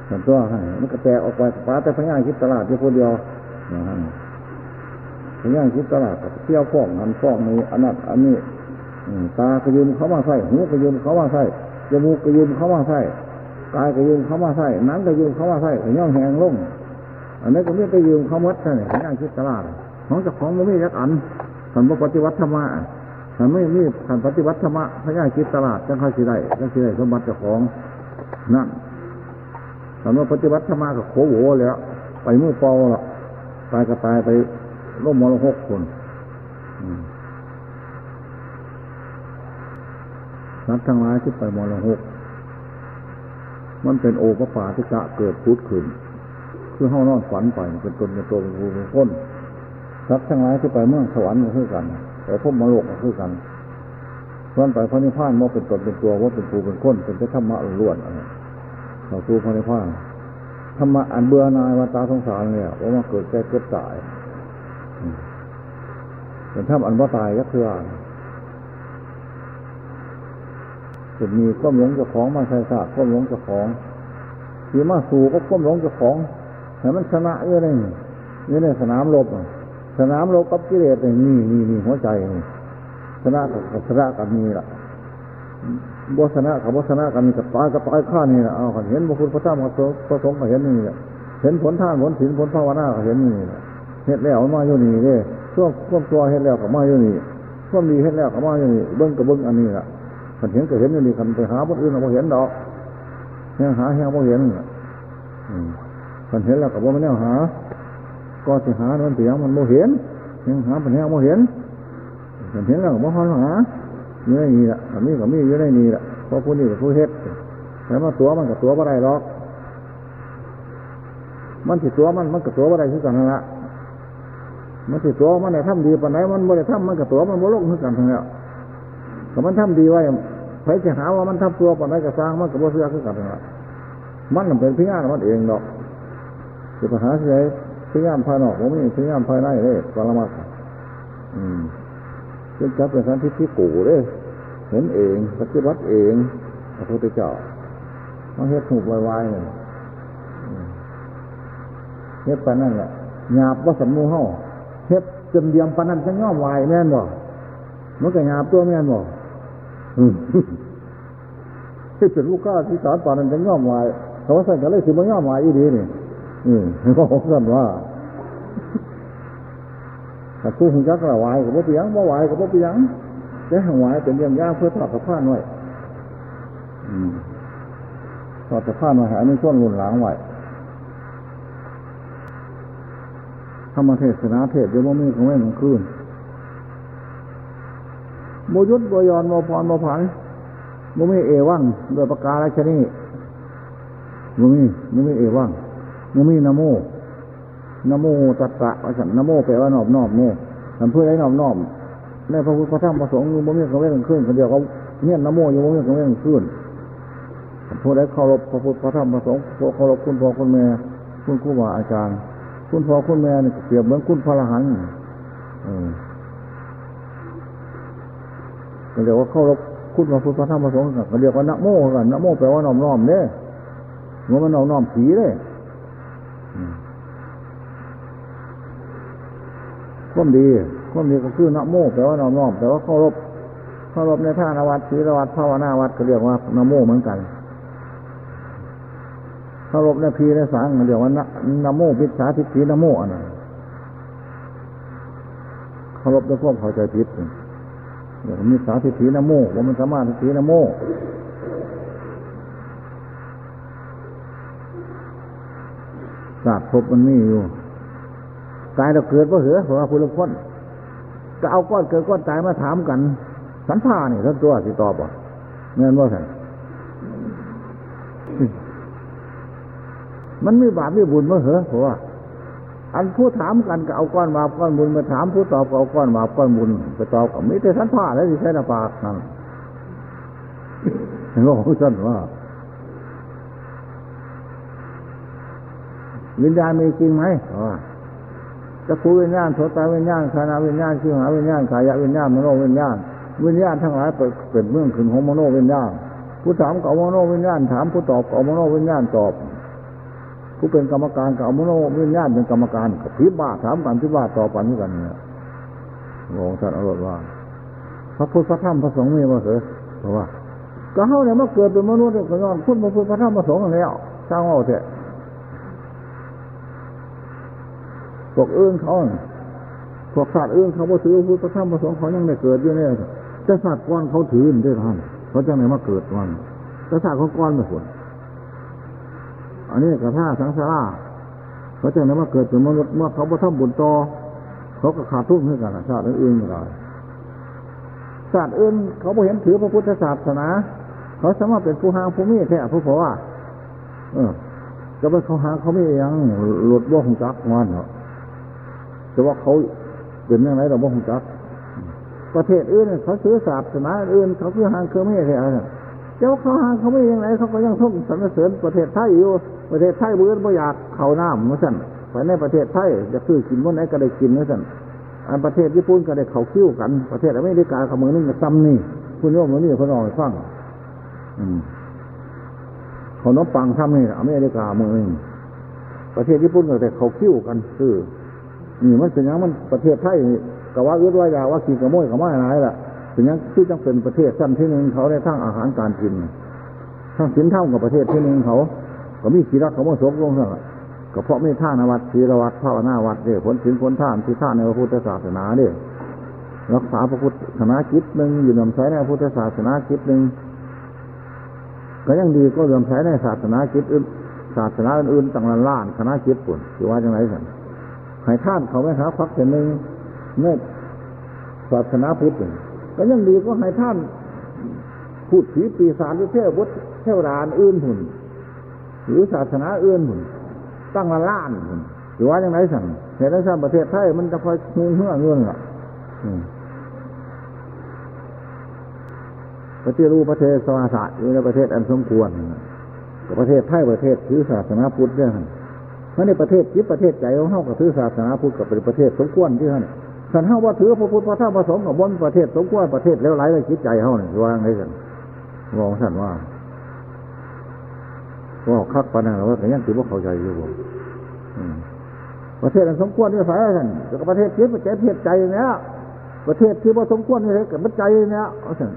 ส่วนตัวให้มันก็แตกออกไปป้าแต่พยานคิดตลาดที่คนเดียวพยานคิดตลาดกับเที่ยวฟ้องอันฟ้องนี้อันนั้นอันนี้ตาก็ยืมเขามาใส่หูก็ยืมเขามาใส่จมูกก็ยืมเขามาใส่กายก็ยืมเขามาใส่นังก็ยืมเขามาใส่ย่องแหงลงอันนี้ก็ไม่ไปยืมเขามัดใช่ไหมพยานคิดตลาดของเจ้าของมันไม่รักอันสันปฏิวัติธรรมะ สันไม่มีสันปฏิวัติธรรมะพญาคิดตลาดจังเข้าสิได้จังสิได้สมบัติเจ้าของนั่นสันว่าปฏิวัติธรรมะกับโขโหแล้ว ไปมือเปล่าละตายก็ตายไปร่มมรหกคนนับทั้งหลายที่ไปมรหกมันเป็นโอปปาทิกะเกิดพุทธขึ้น คือห้องนอนฝันไปเป็นตนเป็นตัวเป็นผู้เป็นคนสัตว์ทั้งหลายที่ไปเมืองสวรรค์ก็คือกัน แต่พบมรโลกคือกันส่วนไปพระนิพพานว่าเป็นตนเป็นตัวว่าเป็นผู้เป็นคนเป็นธรรมะล้วนเขาสู่พระนิพพานธรรมะอันเบื่อนายวัตาสงสารเนี่ยว่ามาเกิดแก่เกิดตายเป็นถ้ำอันว่าตายกษ์เคือจะมีข้มหลงเจ้าของมาใส่ศาสตร์ข้มหลงเจ้าของที่มาสู่ก็ข้มหลงเจ้าของแต่มันชนะเยอะเลยเยอะในสนามรบ สนามรบกับกิเลสนี่นี่นี่หัวใจนี่ชนะกับชนะกับนี่แหละบชนะกับบชนะกับมีกับตายกับตายข้านี่แหละเอาเห็นพระคุณพระเจ้ามพระสงฆ์ก็เห็นนี่แหละเห็นผลท่านผลศีลผลภาวนาก็เห็นนี่แหละเห็นแล้วมาอยู่นี่เด้ช่วงช่วงตัวเห็นแล้วกับมาอยู่นี่ช่วงดีเห็นแล้วกับมาอยู่นี่เบิ้งกับเบิ้งอันนี้แหละคันเห็นก็เห็นอยู่นี่คันไปหาคนอื่นเราเห็นดอกยังหายังไม่เห็นคันเห็นแล้วกับว่ามันแนวหา ก็สิหามันเสียงมันโมเห็นยังหาปัญหาโมเห็นเห็นแล้วก็บ่หาหาอยู่ในนี้แหละมีกับมีอยู่ในนี้ละเพราะผู้นี้กับผู้เฮ็ดแต่ว่าตัวมันกับตัวอะไรหรอก มันติดตัวมันมันกับตัวอะไรคือกันนั่นละมันติดตัวมันไหนทำดีปันไหนมันบ่ได้ทำมันกับตัวมันบ่ลงคือกันทั้งนั้นแต่มันทำดีไว้ใครจะหาว่ามันทำตัวปันไหนกับสร้างมันกับบ่เสือคือกันทั้งนั้นมันเป็นพิญญาณมันเองดอกจะไปหาเสีย พยายามภายนอกผมนี่พยายามภายในเลยปรมัตอืมเป็นจับเป็นสันทิฏฐิกูเลยเห็นเองปฏิบัติเองพระพุทธเจ้าต้องเฮ็ดถูกวายๆเลยเฮ็ดไปนั่นแหละหยาบว่าสมูเฮาเฮ็ดจนเดียมปานนั้นจะย่อมวายแม่นบ่มันก็หยาบตัวแม่นบ่ที่เป็นลูกก้าที่สอนปานนั้นจะย่อมวายเขาว่าสั่นก็เลยสิบ่ย่อมวายอีดีนี่ อืมเขาบอกสั่นว่าถ้าผู้หุ่นจักระวายกับบ่เปียงบ่วายกับบ่เปียงแต่หวายเป็นเรื่องยากเพื่อถอดสะพานไว้ถอดสะพานมาหาในช่วงรุนหลังไว้ธรรมเทศนาเทศเดี๋ยวมันมีของแม่มันคืนโมยุทธโมยอนโมพรโมผันโมมีเอว่างโดยประกาศชนีโมมีโมมีเอว่าง โมมีนโมนโมตัตตะว่าฉันนโมแปลว่านอบนอบเนี่ยทำเพื่อให้นอบนอบในพระพุทธพระธรรมพระสงฆ์โมมีของแม่มันคืนคนเดียวเขาเนี่ยนโมอยู่โมมีของแม่มันคืนผู้ใดเคารพพระพุทธพระธรรมพระสงฆ์เคารพคุณพ่อคุณแม่คุณครูบาอาจารย์ คุณพ่อคุณแม่เนี่ยเปรียบเหมือนคุณพระอรหันต์เรียกว่าเข้ารบคุณพระพุทธพระธรรมพระสงฆ์กันเรียกว่านะโมกันนะโมแปลว่าน้อมน้อมเนี่ยมันมันน้อมน้อมผีเลย ความดีความดีก็คือนะโมแปลว่าน้อมน้อมแปลว่าเขารบเขารบในท่านวัดศีลวัดภาวนาวัดก็เรียกว่านะโมเหมือนกันเคารพในพีในสังเรียกว่านโมพิชาทิฏฐินโมอันนั้นเคารพด้วยความเข้าใจผิดเดี๋ยวมีสาทิฏฐินโมว่ามันสามารถทิฏฐินโม ศาสตร์พบมันมีอยู่ตายเราเกิดเพราะเหรอเพราะว่าผู้ละคนก็เอาก้อนเกิดก้อนตายมาถามกัน สันผ้านี่ท่านตัวสิตอบอะเงินว่าไงมันมีบาปมีบุญมาเหรอเพราะว่าอันผู้ถามกันก็เอาก้อนบาปก้อนบุญมาถามผู้ตอบก็เอาก้อนบาปก้อนบุญไปตอบก็ไม่แต่สันผ้าแล้วที่ใช้หน้าปากนั่นเห็นว่าของฉันว่า วิญญาณมีจริงไหมจะคูวิญญาณโสตวิญญาณคานาวิญญาณชื่อหาวิญญาณขายะวิญญาณมโนวิญญาณวิญญาณทั้งหลายเป็นเมืองขึ้นของมโนวิญญาณผู้ถามก็เอามโนวิญญาณถามผู้ตอบก็เอามโนวิญญาณตอบ ผู้เป็นกรรมการก็เอามโนวิญญาณเป็นกรรมการกับพิบ้าถามกันพิบ้าตอบกันที่กันเนี่ยงงท่านอรรถว่า พระพุทธพระธรรมพระสงฆ์มีมาเถอะเพราะว่า ก็เขาเนี่ยมาเกิดเป็นมนุษย์ก็ย้อนพุทธพระพุทธพระธรรมพระสงฆ์แล้วสร้างเอาเถอะ พวกอื่นเขาพวกสัตว์อื่นเขาบ่ถือพุทธธรรมประสงค์เขายังไม่เกิดอยู่เนี่ยแต่สัตว์ก้อนเขาถือได้ท่านเขาจะไหนมาเกิดวันแต่สัตว์เขาก้อนไม่ผลอันนี้กระท่าสังสาราเขาจะไหนมาเกิดเป็นมนุษย์เมื่อเขาบ่ทำบุญต่อเขาก็ขาดทุนให้กันชาติอื่นไม่ได้ศาสตร์อื่น เขาบ่เห็นถือพระพุทธศาสนา เขาสามารถเป็นผู้หางผู้มีแท้ผู้พอว่า เออจะไปเขาหาเขาไม่ยังหลุดบ่องจักมันเหรอ แต่ว่าเขาเป็นยังไงเราบ่งจัก ประเทศอื่นเขาซื้อศาสนาอื่นเขาคือหางเคอไม่ใช่อะไรเจ้าเขาหางเขาไม่ยังไงเขาก็ยังท่งสรรเสริญประเทศไทยอยู่ ประเทศไทยเบื่อไม่อยากเขาน้ำเมื่อสั่นไปในประเทศไทยจะซื้อกินมื่อไหนก็ได้กินเมื่อสั่นอันประเทศญี่ปุ่นก็ได้เขาคิ้วกัน ประเทศอเมริกาเขาเมืองนึงก็ซ้ำนี่คุณโยมมือนี่เขาลองฟังเขาน้องปังซ้ำนี่อเมริกาเมืองนึงประเทศญี่ปุ่นก็ได้เขาคิ้วกันซื้อ นี่มันเป็นยังมันประเทศไทยกับว่าอึดว่ายาว่ากินกระโมยกระม่อะไรล่ะเป็นยังที่จังเป็นประเทศสั้นที่หนึ่งเขาได้ทั้งอาหารการกินทั้งสินเท่ากับประเทศที่หนึ่งเขาก็มีขีรักเขาโมสกลงสั่งก็เพราะไม่ท่านวัดศีลวัดภาวนาวัดเด้ผลสินผลท่านที่ท่านในพระพุทธศาสนาเด้รักษาพระพุทธศาสนาคิดหนึ่งอยู่ลำใช้ในพระพุทธศาสนาคิดหนึ่งก็ยังดีก็เลื่อมใช้ในศาสนาคิดอื่นศาสนาอื่นๆต่างล้านคณะคิดปุ่นคือว่าจังไรสั่ งให้ท่านเขาไม่หาพักแต่หนึ่งเมื่อศาสนาพุทธก็ยังดีก็ให้ท่าน พูดผีปีศาจหรือเทวบุตรเทวดาอื่นหุ่น หรือศาสนาอื่นหุ่น ตั้งละล้านหุ่นหรือว่าอย่างไรสั่งเหตุใดประเทศไทยมันจะคอยงงเหื่อเงื่อนล่ะประเทศรูประเทศสวาสะอยู่ในประเทศอันสมควรกับประเทศไทยประเทศถือศาสนาพุทธเนี่ย เพราะในประเทศจิตประเทศใจของเฮากับถือศาสนาพุทธกับเป็นประเทศสมควรที่ท่านสันเฮาว่าถือพระพุทธพระธรรมพระสงฆ์กับบนประเทศสมควรประเทศแล้วไหลเลยคิดใจเฮาเนี่ยวางได้สันมองท่านว่าว่าคักปานังว่าแต่ยังถือว่าเข้าใจอยู่บ่ประเทศนั้นสมควรที่ไฟท่านกับประเทศที่ประเทศใจเนี้ยประเทศที่ว่าสมควรนี่เกับมันใจเนี้ยท่าน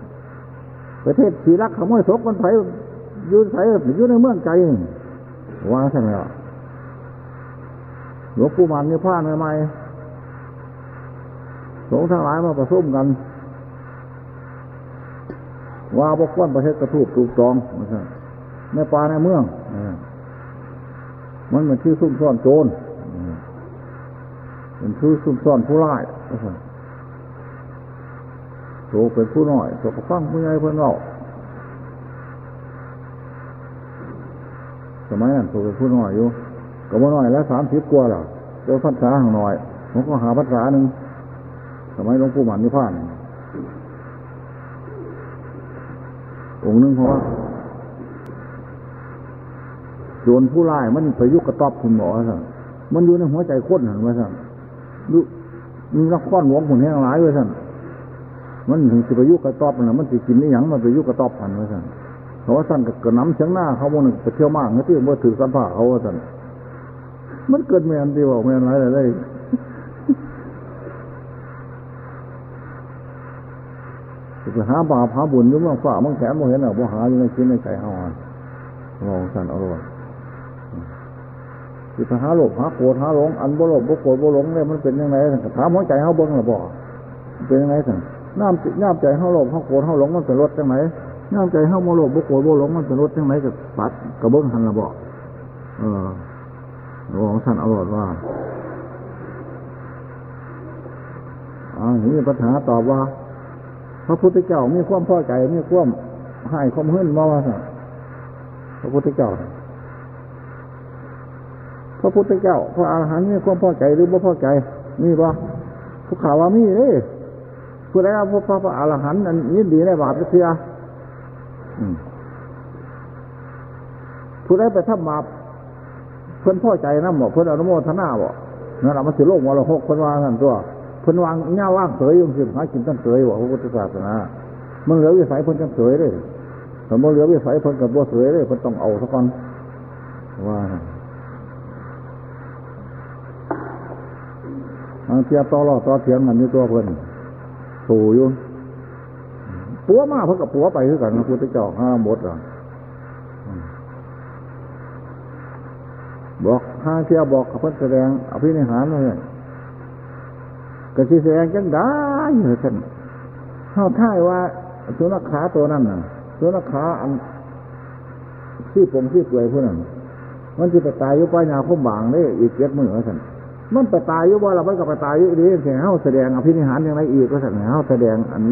ประเทศสีรักขโมยศพมันไฟยืนไฟอยู่ในเมืองใจว่าท่านเนี่ย หลวงปู่มันนี่พลาดใหม่สงทั้งหลายมาประชุมกัน ว่าบกวนประเทศกระทูบถูกตองในป่าในเมืองมันเหมือนที่อซุ่มซ่อนโจรเป็นชื่อซุ่มซ่อนผู้ร้ายโตเป็นผู้น้อยโตกระฟังผู้ใหญ่เพื่อนเราสมัยนั้นโตเป็นผู้น้อยอยู่ ก็บ่น้อยแล้วสามสิบกว่าแล้วโตพันษาห่างหน่อยผมก็หาพันษาหนึ่งสมัยหลวงปู่หมันนิพพานองค์นึงเพราะว่าโจรผู้ร้ายมันไปยุกกระตอบคุณหมอสั่งมันอยู่ในหัวใจคนเห็นไหมสั่งดูมีนักข้อนหลวงผลแห้งร้ายไว้สั่งมันถึงจะไปยุกกระตอบมันะมันจะกินนี่ยังมันไปยุกกระตอบพันไว้สั่งเพราะว่าสั่นกระน้ำเชียงหน้าเขาโมนึงไปเที่ยวมากเงี้ยที่เมื่อถือสัมผัสเขาว่าสั่น มันเกิดแมนดีว่าแมนไรอะไรไปหาบาปหาบุญยุ่งมั่งฝ่ามั่งแขนมั่งเห็นอะบ่หาอยู่ในชิ้นในใจเฮาลองสั่นเอาเลยคือหาโลภหาโกรธหาหลงอันบ่โลภบ่โกรธบ่หลงเนี่ยมันเป็นยังไงถามหัวใจเฮาเบิ้งหรือบ่เป็นยังไงสั่งน้ำจิตน้ำใจเฮาโลภเฮาโกรธเฮาหลงมันเป็นรถจังไหนน้ำใจเฮาโมโลภบ่โกรธบ่หลงมันเป็นรถจังไหนกับปัดกับเบิ้งหันละบ่เออ หลองสั่นเอาเลยว่าอ่านี่ปัญหาตอบว่า พระพุทธเจ้ามีความพอใจมีความให้ความหื่นมาว่าพระพุทธเจ้า พระพุทธเจ้า พระอาหารหันต์มีความพอใจหรือบ่พอใจมีบ่ผู้ข่าวว่ามีเลยผู้ใดเอาพระพระอาหารหันต์อันยินดีในบาปเสียผู้ใดไปทำบาป พิ่นพ่อใจนะบอกเพิ่นอนุโมทนาบอกนั่นเรามาสิโลกมรหกเพิ่นวางนั่นตัวเพิ่นวางเงาว่างเสยยุ่งสิหากินตั้งเสยบอกพระพุทธศาสนามันเหลือวิสัยเพิ่นจังเสยเลยแต่เมื่อเหลือวิสัยเพิ่นกับบัวเสยเลยเพิ่นต้องเอาสักก่อนว่าบางเทียบต่อรอต่อเถียงกันอยู่ตัวเพิ่นถูอยู่ปัวมาเพิ่นกับปัวไปคือกันพระพุทธเจ้าห้ามบดอะ บอกห้าเที่ยวบอกกับเพิ่นแสดงอภินิหารเลยก็ที่แสดงจังได้เหรอท่านเข้าท่ายว่าสุนัขขาตัวนั้นน่ะสุนัขขาอันที่ผมที่เปื่อยพวกนั้นมันจะไปตายอยู่ป้ายาพุ่มบางได้อีกเจ็ดมือท่านมันไปตายอยู่ว่าเราไม่กับไปตายอยู่ดีเสียเข้าแสดงอภินิหารอย่างไรอีกก็สั่งเข้าแสดงอัน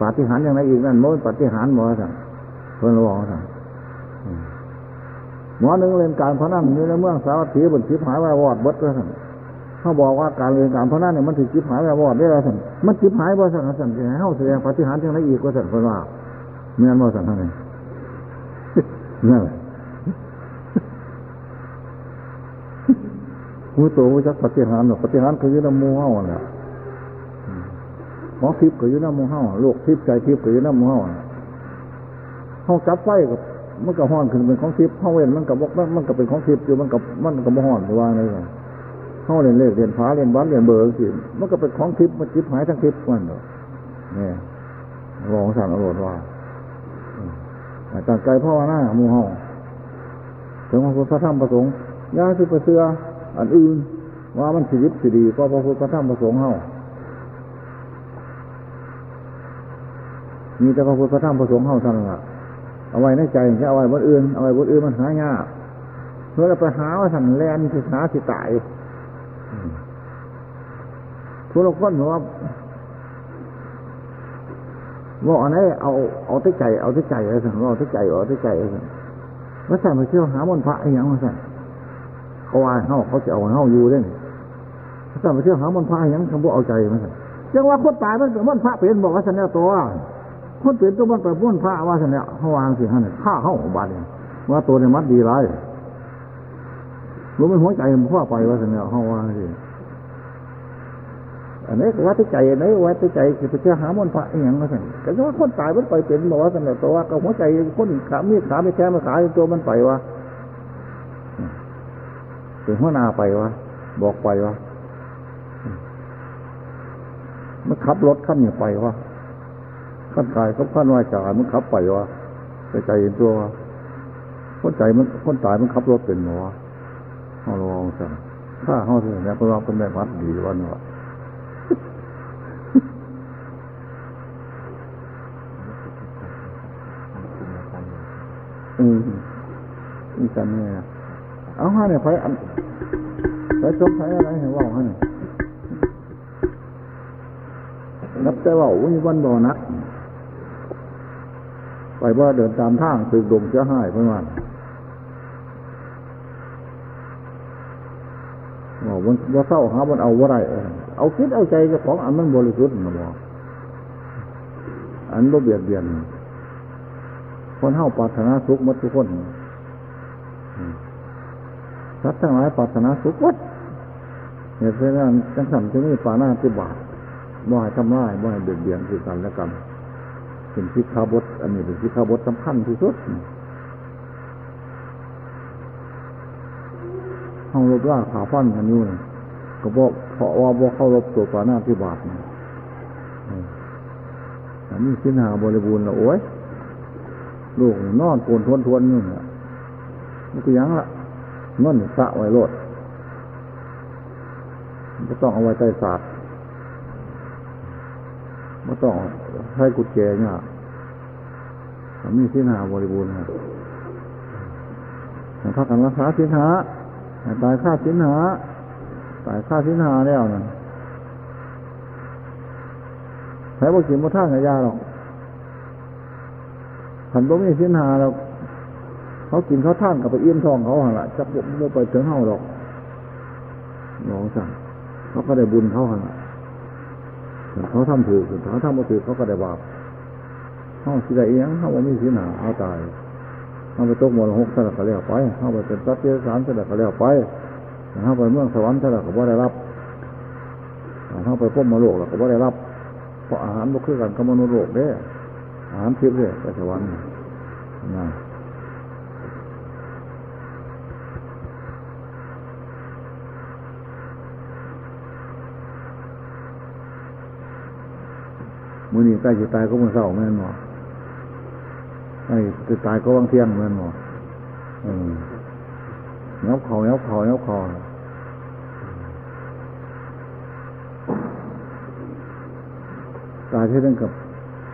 ปฏิหารอย่างไรอีกนั่นโม้ปฏิหารหมอสั่งเพื่อนบอกสั่ง หมอหนึ่งเรียนการพนันอยู่ในเมืองสาวัตถีบนชิบหายว่าวอดบดก็สั่งเขาบอกว่าการเรียนการพนันเนี่ยมันถือชิบหายว่าวอดได้แล้วสั่งมันชิบหายบ่สั่งสั่งเข้าแสดงปฏิหารอย่างไรอีกก็สั่งเพื่อนว่าเมื่อนบ่สั่งเท่านี้นั่นแหละหูโตหูจักปฏิหารหรอกปฏิหารก็อยู่ในมูเห่าเนี่ยขอทิพย์ก็อยู่ในมูเห่าโลกทิพย์ใจทิพย์ก็อยู่ในมูเห่าเฮาจับไฟกับ มันก็ห้อนขึ้นเป็นของทิพย์เฮาเว้นมันกับมันมันก็เป็นของทิพย์อยู่มันกับมันกับบ่ห้อนหรือว่าอะไรเฮาเรียนเลขเรียนฟ้าเรียนบ้านเรียนเบอร์สิมันก็เป็นของทิพย์มันทิพย์หายทั้งทิพย์มันเนี่ยรองสั่งอรรถว่าจากไกลพ่อหน้ามูเห่าถึงพระพุทธธรรมประสงค์ยาสิประเสืออันอื่น ว่ามันสิริสิดีก็พระพุทธธรรมประสงค์เฮามีแต่พระพุทธธรรมประสงค์เฮาท่านละ เอาไว้ในใจแค่เอาไว้บนอื่นเอาไว้บนอื่นมันหายากเพื่อเราไปหาว่าสันแลนที่หาสิตายทุกคนบอกว่าว่าอันนี้เอาเอาที่ใจ เอาที่ใจอะไรสั่งเอาที่ใจเอาที่ใจอะไรสั่งว่าสั่งไปเที่ยวหามนพระอะไรอย่างว่าสั่เขาว่าเขาเขาจะเอาเขาอยู่เล่นสั่งไปเที่ยวหามนพระอย่างคำว่าเอาใจมันสั่งจังว่าคนตายมันมันพระเป็นบอกว่าสันเนี่ยตัว คนเปลี่ยนตัวมันไปพ้นพระว่าสันเนี่ยเขาวางสิฮะเนี่ยฆ่าเข้าบาดเนี่ยว่าตัวในมัดดีร้ายรู้ไม่หัวใจมันพ่อไปว่าสันเนี่ยเขาวางสิอันนี้วัดที่ใจอันนี้วัดที่ใจคือไปเที่ยวหามนพระอย่างว่าสันก็ว่าคนตายมันไปเป็นบอกว่าสันเนี่ยตัวก็หัวใจคนขามีขาไม่แค่มาขาตัวมันไปว่าเป็นหัวนาไปวะบอกไปว่ามันขับรถขั้นนี้ไปว่า ขั้นกายกับขั้นวายจามันขับไปว่าใจใจตัวคนใจมันคนตายมันขับรถเป็นหรอวะเอาลองสั่งถ้าเขาเถอะเนี่ยเราเป็นแม่วัดดีวันวะอืมอีกันเนี่ยเอาฮะเนี่ยไปอันไปชมใช้อะไรเห็นว่าฮะเนี่ยนับแต่ว่าวันบ่อนัก ว่าเดินตามทางตึกดงเสียหายเพื่อนว่าบอกมันว่าเศร้าหามันเอาว่าไรเอาคิดเอาใจจ้าของอันมันบริสุทธิ์นะบอกอันบ่เบียดเบียน คนเฮาปรารถนาสุขหมดทุกคนสัตว์ทั้งหลายปรารถนาสุขหมดเหตุเพราะนั้นจังสันจะไม่ปานาที่บาปบ่ให้ทำร้ายบ่ให้เบียดเบียนคือกันและกัน เป็นพิฆาบทอันนี้เป็นพิฆาบทสำคัญที่สุดห้องรบล่าขาฟันกันอยู่นะก็บอกเพราะว่าบอกเข้ารบตัวปาหน้าที่บาปนะอันนี้สินหาบริบูรณ์แล้วโอ้ยลูกนอนโกนทวนทวนอยู่เนี่ยมันก็ยังละนั่นสะไว้โลดไม่ต้องเอาไว้ใต้ศาสตร์ ไม่ต้องให้กุญแจเนี่ยมีสินหาบริบูรณ์ครับถ้ากันรักษาสินหาตายค่าสินหาตายค่าสินหาแล้วนะใช้บ่กินบ่ท่างกับยาหรอกขันบ่มีสินหาแล้วเขากินเขาท่านกับไปเอี้ยมทองเขาหันละจับโมไปถึงเฮาหรอกน้องสั่งเขาก็ได้บุญเขาหันละ เขาทำถือเขาทำมาถือเขาก็ได้บาปเขาสิได้เอียงเขาบ่มีสินาเอาตายเขาไปตกมรหกสลักก็แล้วไปเขาไปเป็นสัตว์เทสารสลักก็แล้วไปเขาไปเมืองสวรรค์สลักก็บ่ได้รับเขาไปพ้มมาโลกแล้วก็บ่ได้รับ เพราะอาหารบ่คือกันกับมนุษย์โลกเด้อาหารทิพย์เลยไปสวรรค์นะ มือนี้ใกล้จะตายก็มือเศร้าแม่นหมอไอ้จะตายก็วังเที่ยงแม่นหมอเออเนี้ยคอเนี้ยคอเนี้ยคอตายเท่านั้นกับ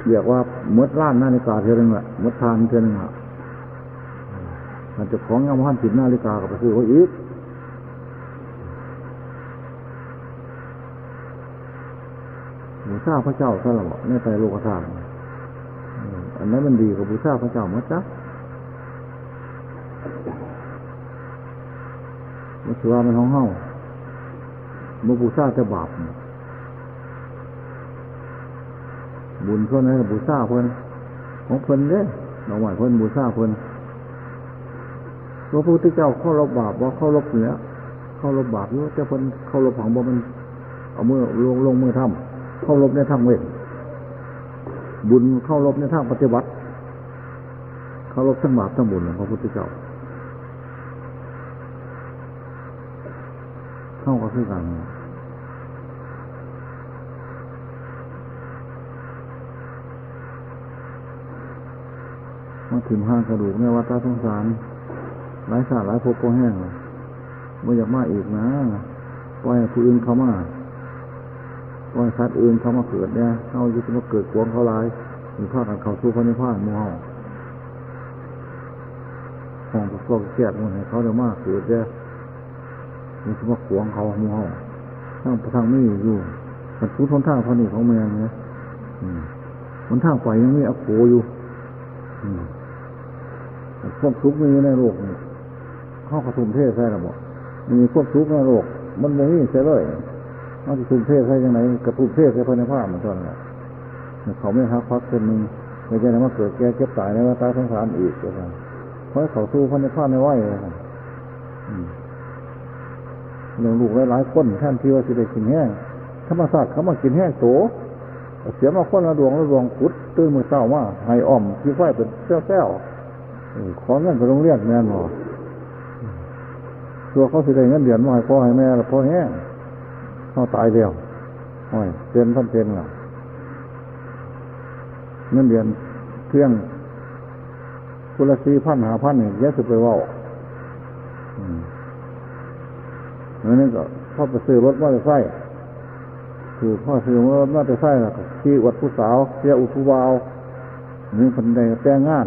เรียกว่าเมื่อล้านนาฬิกาเท่านั้นแหละเมื่อทานเท่านั้นอะมันจะของยามหันผิดนาฬิกากับไปซื้อเขาอีกบู ชาพระเจ้าซะละบอกในใจโลกธาตุอันนั้นมันดีกับบูชาพระเจ้ามั้จ๊ะมันถือว่ามันห้องเฮ้ามันบูชาจะบาปบุญเพื่อนให้บูชาเพื่อนของเพื่อนเด้เราไหวเพื่อนบูชาเพื่อนพระพุทธเจ้าเข้ารบบาปว่าเข้ารบเหนือเข้ารบบาปอยู่แต่เพื่อนเข้ารบผังบ่มันเอามือลงลงมือทำ เข้ารบในทางเวทบุญเข้ารบในทางปฏิบัติ เข้ารบทั้งบาปทั้งบุญของพระพุทธเจ้าเข้าก็คือกันมาถึงห้างกระดูกในวัดตาสงสารหลายศาสตร์หลายภพก็แห้งเลยไม่อยากมาอีกนะปล่อยผู้อื่นเขามา ปล่อยสัตว์อื่นเขามาเกิดเนี่ยเขาจะมาเกิดกวงเขาลายมีภากันเขาสู้พระนิพพานมู่เฮาห้องกับพวกแก่มันให้เขาเดี๋ยวมาเกิดเนี่ยมีสมาขวงเขามู่เฮาทางทางไม่อยู่มันสู้ทนทางพระนี่ของเมืองเนี่ยมันทางไปยังไม่อโขอยู่พวกทุกข์มีในโลกเข้ากระทุมเทศใช่หรือเปล่ามีพวกทุกข์ในโลกมันไม่มีใช่เลย เขาจะทุมเทศใช่ยังไงกระทุมเทศใช่ภายในภาพมันเท่านั้เขาไม่ฮักพักเป็นมึงไม่ใช่ว่าเกิดแก่เก็บตายในว่าตายสงสารอีกก็ได้เพราะเขาสู้ภายในภาพไม่ไหวเลยเรื่องลูกหลายๆคนท่านที่ว่าสิได้กินแห้งธรรมศาสตร์เขามากินแห้งโตเสียมาคนละดวงละดวงพุดตื่นมือเศร้าว่าให้อ่อมที่ไฟเป็นเซลล์ขอเงินไปโรงเรียนแม่หรอตัวเขาสิได้เงินเดือนมาให้พ่อให้แม่แล้วพ่อแห้ง เขาตายเดียวโอ้ยเต็นพันเต็นล่ะเงินเดือนเพียงคุณละสี่พันหาพันเนี่ยแยสุดไปว่าอืมแล้วนี่ก็พ่อไปซื้อรถมอเตอร์ไซค์คือพ่อซื้อรถมอเตอร์ไซค์แล้วก็ขี่อวดผู้สาวเสียอุทุบาวนี่คนใดแต่งงาน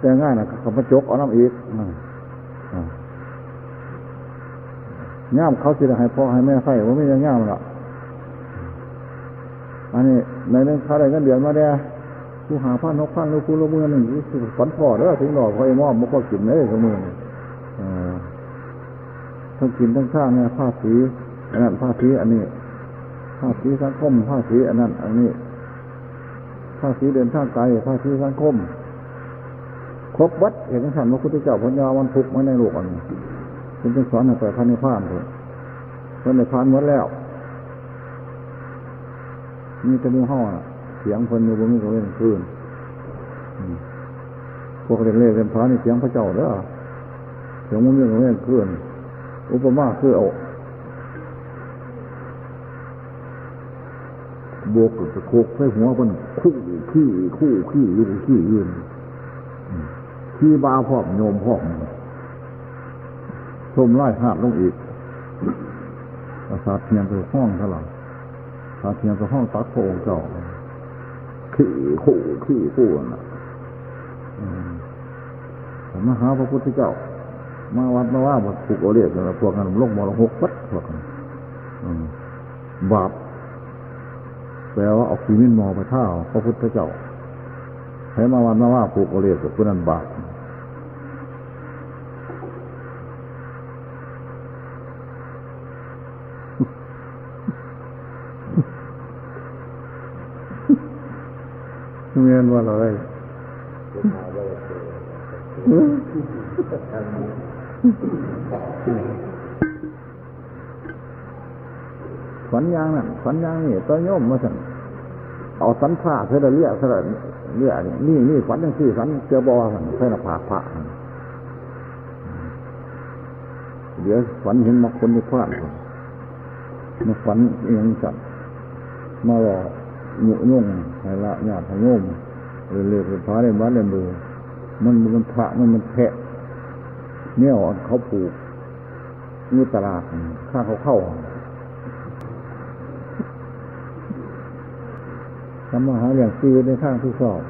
แต่งงานน่ะก็มาจกเอาน้ำอีกอ่าอ่า ย่ามเขาสิได้ให้พ่อให้แม่ใส่ว่าไม่ยังย่ามหรอกอันนี้ในเรื่องเขาได้เงินเดือนมาได้ผู้หาพันหกพันหรือผู้ละเมือหนึ่งฝันพ่อเด้อถึงดอกไอ้มอมมันก็กินเลยสมือนี่อ่าทั้งกินทั้งข้าเนี่ยผ้าสีอันนั้นผ้าสีอันนี้ผ้าสีสังคมผ้าสีอันนั้น อันนี้ผ้าสีเดินทางไกลผ้าสีสังคมครบวัดเห็นสันพระพุทธเจ้าพญาวันทุกข์มาในโลกอันนี้ เป็นเป็นสอนให้ไปพันในพานเถอะพันในพานหมดแล้วมีแต่มือห่อน่ะเสียงคนอยู่บนนี้ก็เล่นคืนพวกเล่นเล่นกันพระนี่เสียงพระเจ้าเด้อเสียงมันเรื่องเล่นคืนอุปมาคือเอาบวกกับโคกใส่หัวมันคู่ขี้คู่ขี้ยู่ขี้ยืนขี้บาพร้อมโยมพร้อม ชมไล่หาดลงอีกประสาทเทียนไปห้องเท่าไหร่ประสาทเทียนไปห้องตักโพงเจ้าขี้คู่ขี้คู่น่ะมหาพระพุทธเจ้า มาวัดมาว่าบทถูกโอเรียกันพวกนั้นลงมรหกวัดพวกนั้นบาปแปลว่าเอาขีมินมอไปท่าพระพุทธเจ้าให้มาวันมาว่าผูกโอเลียกับผู้นั้นบาป เมียนว่าอะไรฝันยางนั่นฝันยางนี่ตัวโยมมาสั่งเอาสันผ้าเพื่อเลี้ยเพื่อเลี้ยนี่นี่ฝันยังสี่ฝันเจอบอสั่งเพื่อผาพระเดี๋ยวฝันเห็นมาคนที่พลาดมาฝันยังสั่งมารอ หนุยุ่งให้ละญาติโยมเร็วๆเป็นพระในบ้านในมือมันมันพระมันมันแพะเนี่ยเขาปลูกนี่ตลาดข้าเขาเข้าทำมาหาอย่างชีในทางที่ชอบ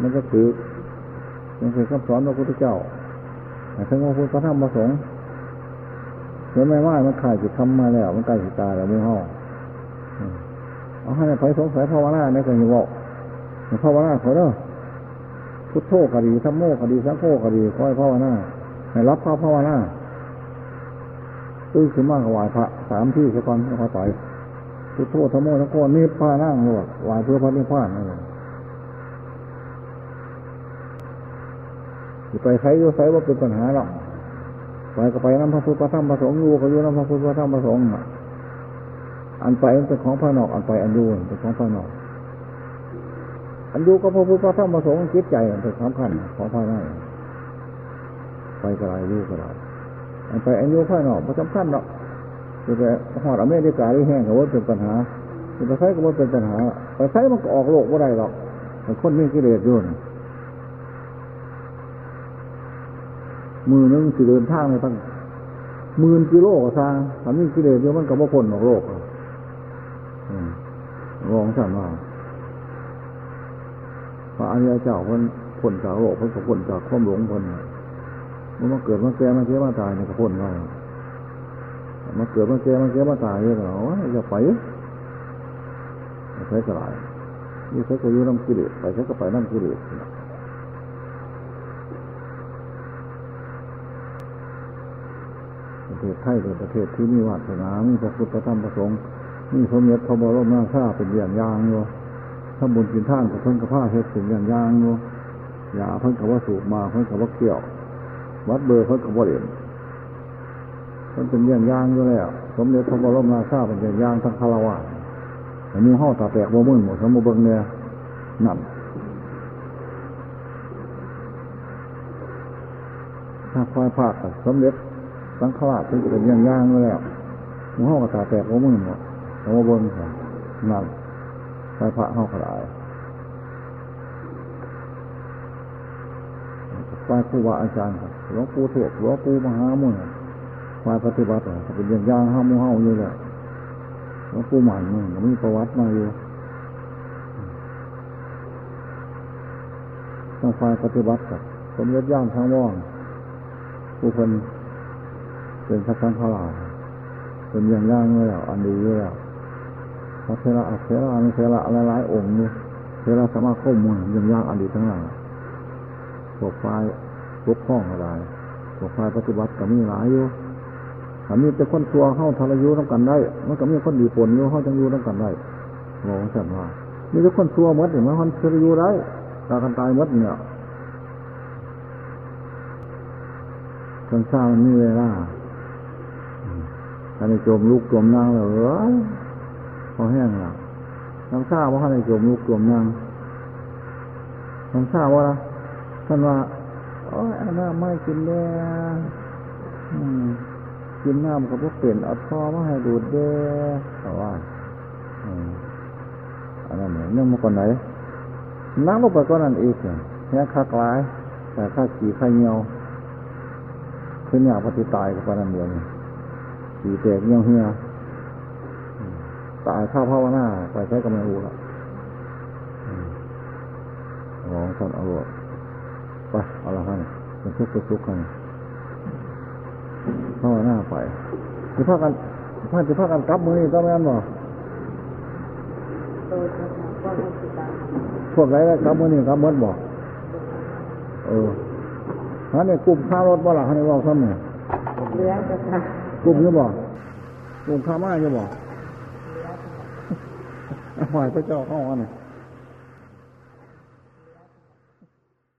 มันก็คือมันคือคำสอนพระพุทธเจ้าแต่ทั้งพระพุทธธรรมพระสงฆ์เห็นไหมว่ามันขายจิตทำมาแล้ว มันใกล้สิตายแล้วมือห่อ เอาให้ไปสงสัยภาวนาในการหิวอกภาวนาเขาเนาะพุทโธคดีสัมโมคดีสังโฆคดีคอยภาวนาให้รับพระภาวนาตื้อขึ้นมากวายพระสามที่สักก่อนพระต่อยพุทโธธรรมโมทั้งโคนี่พานั่งหลวดวายเพื่อพระนิพพานนั่นเลยไปใช้โยใช้ว่าเป็นปัญหาหรอกไปก็ไปน้ำพระพุทธพระธรรมพระสงฆ์อยู่ก็อยู่น้ำพระพุทธพระธรรมพระสงฆ์ อันไปเป็นของภายนอก อันไปอันยูเป็นของภายนอก อันยูก็พระพุทธพระธรรมพระสงฆ์จิตใจเป็นสำคัญของภายในไปก็ไรยูก็ไรอันไปอันยูภายนอกมันสำคัญหรอกจะไปหอดอเมริกาหรือแห้งก็ว่าเป็นปัญหาจะไปใช้ก็ว่าเป็นปัญหาไปใช้มันก็ออกโลกว่าได้หรอกแต่คนมีกิเลสยู่นะมือนึงสิเดินทางในตั้งหมื่นกิโลก็ทางทำนี่กิเลสเยอะมันก็บ่พ้นออกโลก รองสั่นว่าพระอริยเจ้าเพิ่นพ้นจากโลกเพิ่นก็พ้นจากความหลงเพิ่นมันมาเกิดมาแก่มาเจ็บมาตายเนี่ยก็พ้นไว้มาเกิดมาแก่มาเจ็บมาตายเนี่ยเหรออย่าไปใช้สลายนี่ใช้ก็ยุ่น้ำกิเลสไปใช้ก็ไปน้ำกิเลสประเทศไทยเป็นประเทศที่มีวาสนามีพระพุทธธรรมประสงค์ มีสมเด็จพระบรมราชาเป็นอย่างยางอยู่ถ้าบุญกินท่านกับเพิ่นกับผ้าเฮ็ดเป็นอย่างยางอยู่ยาเพิ่นกับว่าสูบมาเพิ่นกับว่าเกี่ยว วัดเบอร์เพิ่นกับว่าเหรียญเพิ่นเป็นอย่างยางอยู่แล้วสมเด็จพระบรมราชาเป็นอย่างยางทั้งคารวะแต่มูห่อตาแตกโมมึนหมดสมบูรณ์เนี่ยนั่นถ้าควายภาคสมเด็จสังขารที่เป็นย่างย่างๆแล้วมึงห้องกระตาแตกหัวมึงเนาะ เอามาเบิ้งค่ะนั่นไปพระห้องขลายไปครูบาอาจารย์ครับหลวงปู่เทศหลวงปู่มหาเมืองไปปฏิบัติเป็นย่างย่างห้ามูเฮาอยู่แล้วหลวงปู่ใหม่เนี่ยมีประวัติมาอยู่ต้องไปปฏิบัติกับสมเด็จย่างทางว่องผู้คนเป็นพระสังฆราชเป็นอย่างย่างเลยอะอันดีเลยอะ ระเทระเทระมีเทระหลายๆองค์นี่เทระสมาคมมันย่างย่างอันดีทั้งนั้นพวกฝ่ายปกครองอะไรพวกฝ่ายปฏิบัติก็มีหลายอยู่ถ้ามีแต่คนตัวเข้าทารยุต้องกันได้ มันก็มีคนดีผลอยู่เข้าจังยู่ต้องกันได้บอกว่าสันว่ามีแต่คนตัวหมดเนี่ยมันคนทารยุได้ตากันตายหมดเนี่ยคนเศร้ามันมีเวลาถ้าในโจมลูกโจมนางเอ้ยพอ แห้งแล้วน้ำเศร้าว่าในโจมลูกโจมนางน้ำเศร้าว่าละท่านว่าโอ้ยอันน้ำไม่กินแล้วกินน้ำกับพวกเปลี่ยนเอาท่อมาให้ดูดเด้อแต่ว่าอันนั้นเนี่ยเรื่องมาก่อนไหนน้ำลงไปก็นั่นอีกเนี่ยแค่คักลาย แต่ค่าขี่ค่าเหี่ยวขึ้นอยากปฏิตายกับปนันเดียวนี่สีแตกเงี้ยวเฮีย ตายข้าวภาวนาไปใช้กำลังอูละอืมลองท่านเอาละไปเอาละให้เป็นทุกข์เป็ทุกข์ให้ภาวนาไปจะพากันพาจะพากันกลับมือนี่ต้องแม่นบ่พวกไรกลับมือนี่กลับมือบ่เออฮะเนี่ยกลุ่มข้ารถบ่หล่ะฮะเนี่ยบอกซ้ำเนี่ยกลุ่มจะบอกลุ่มข้ามาเลี้ยง หอยพระเจ้าเข้ามาเนี่ย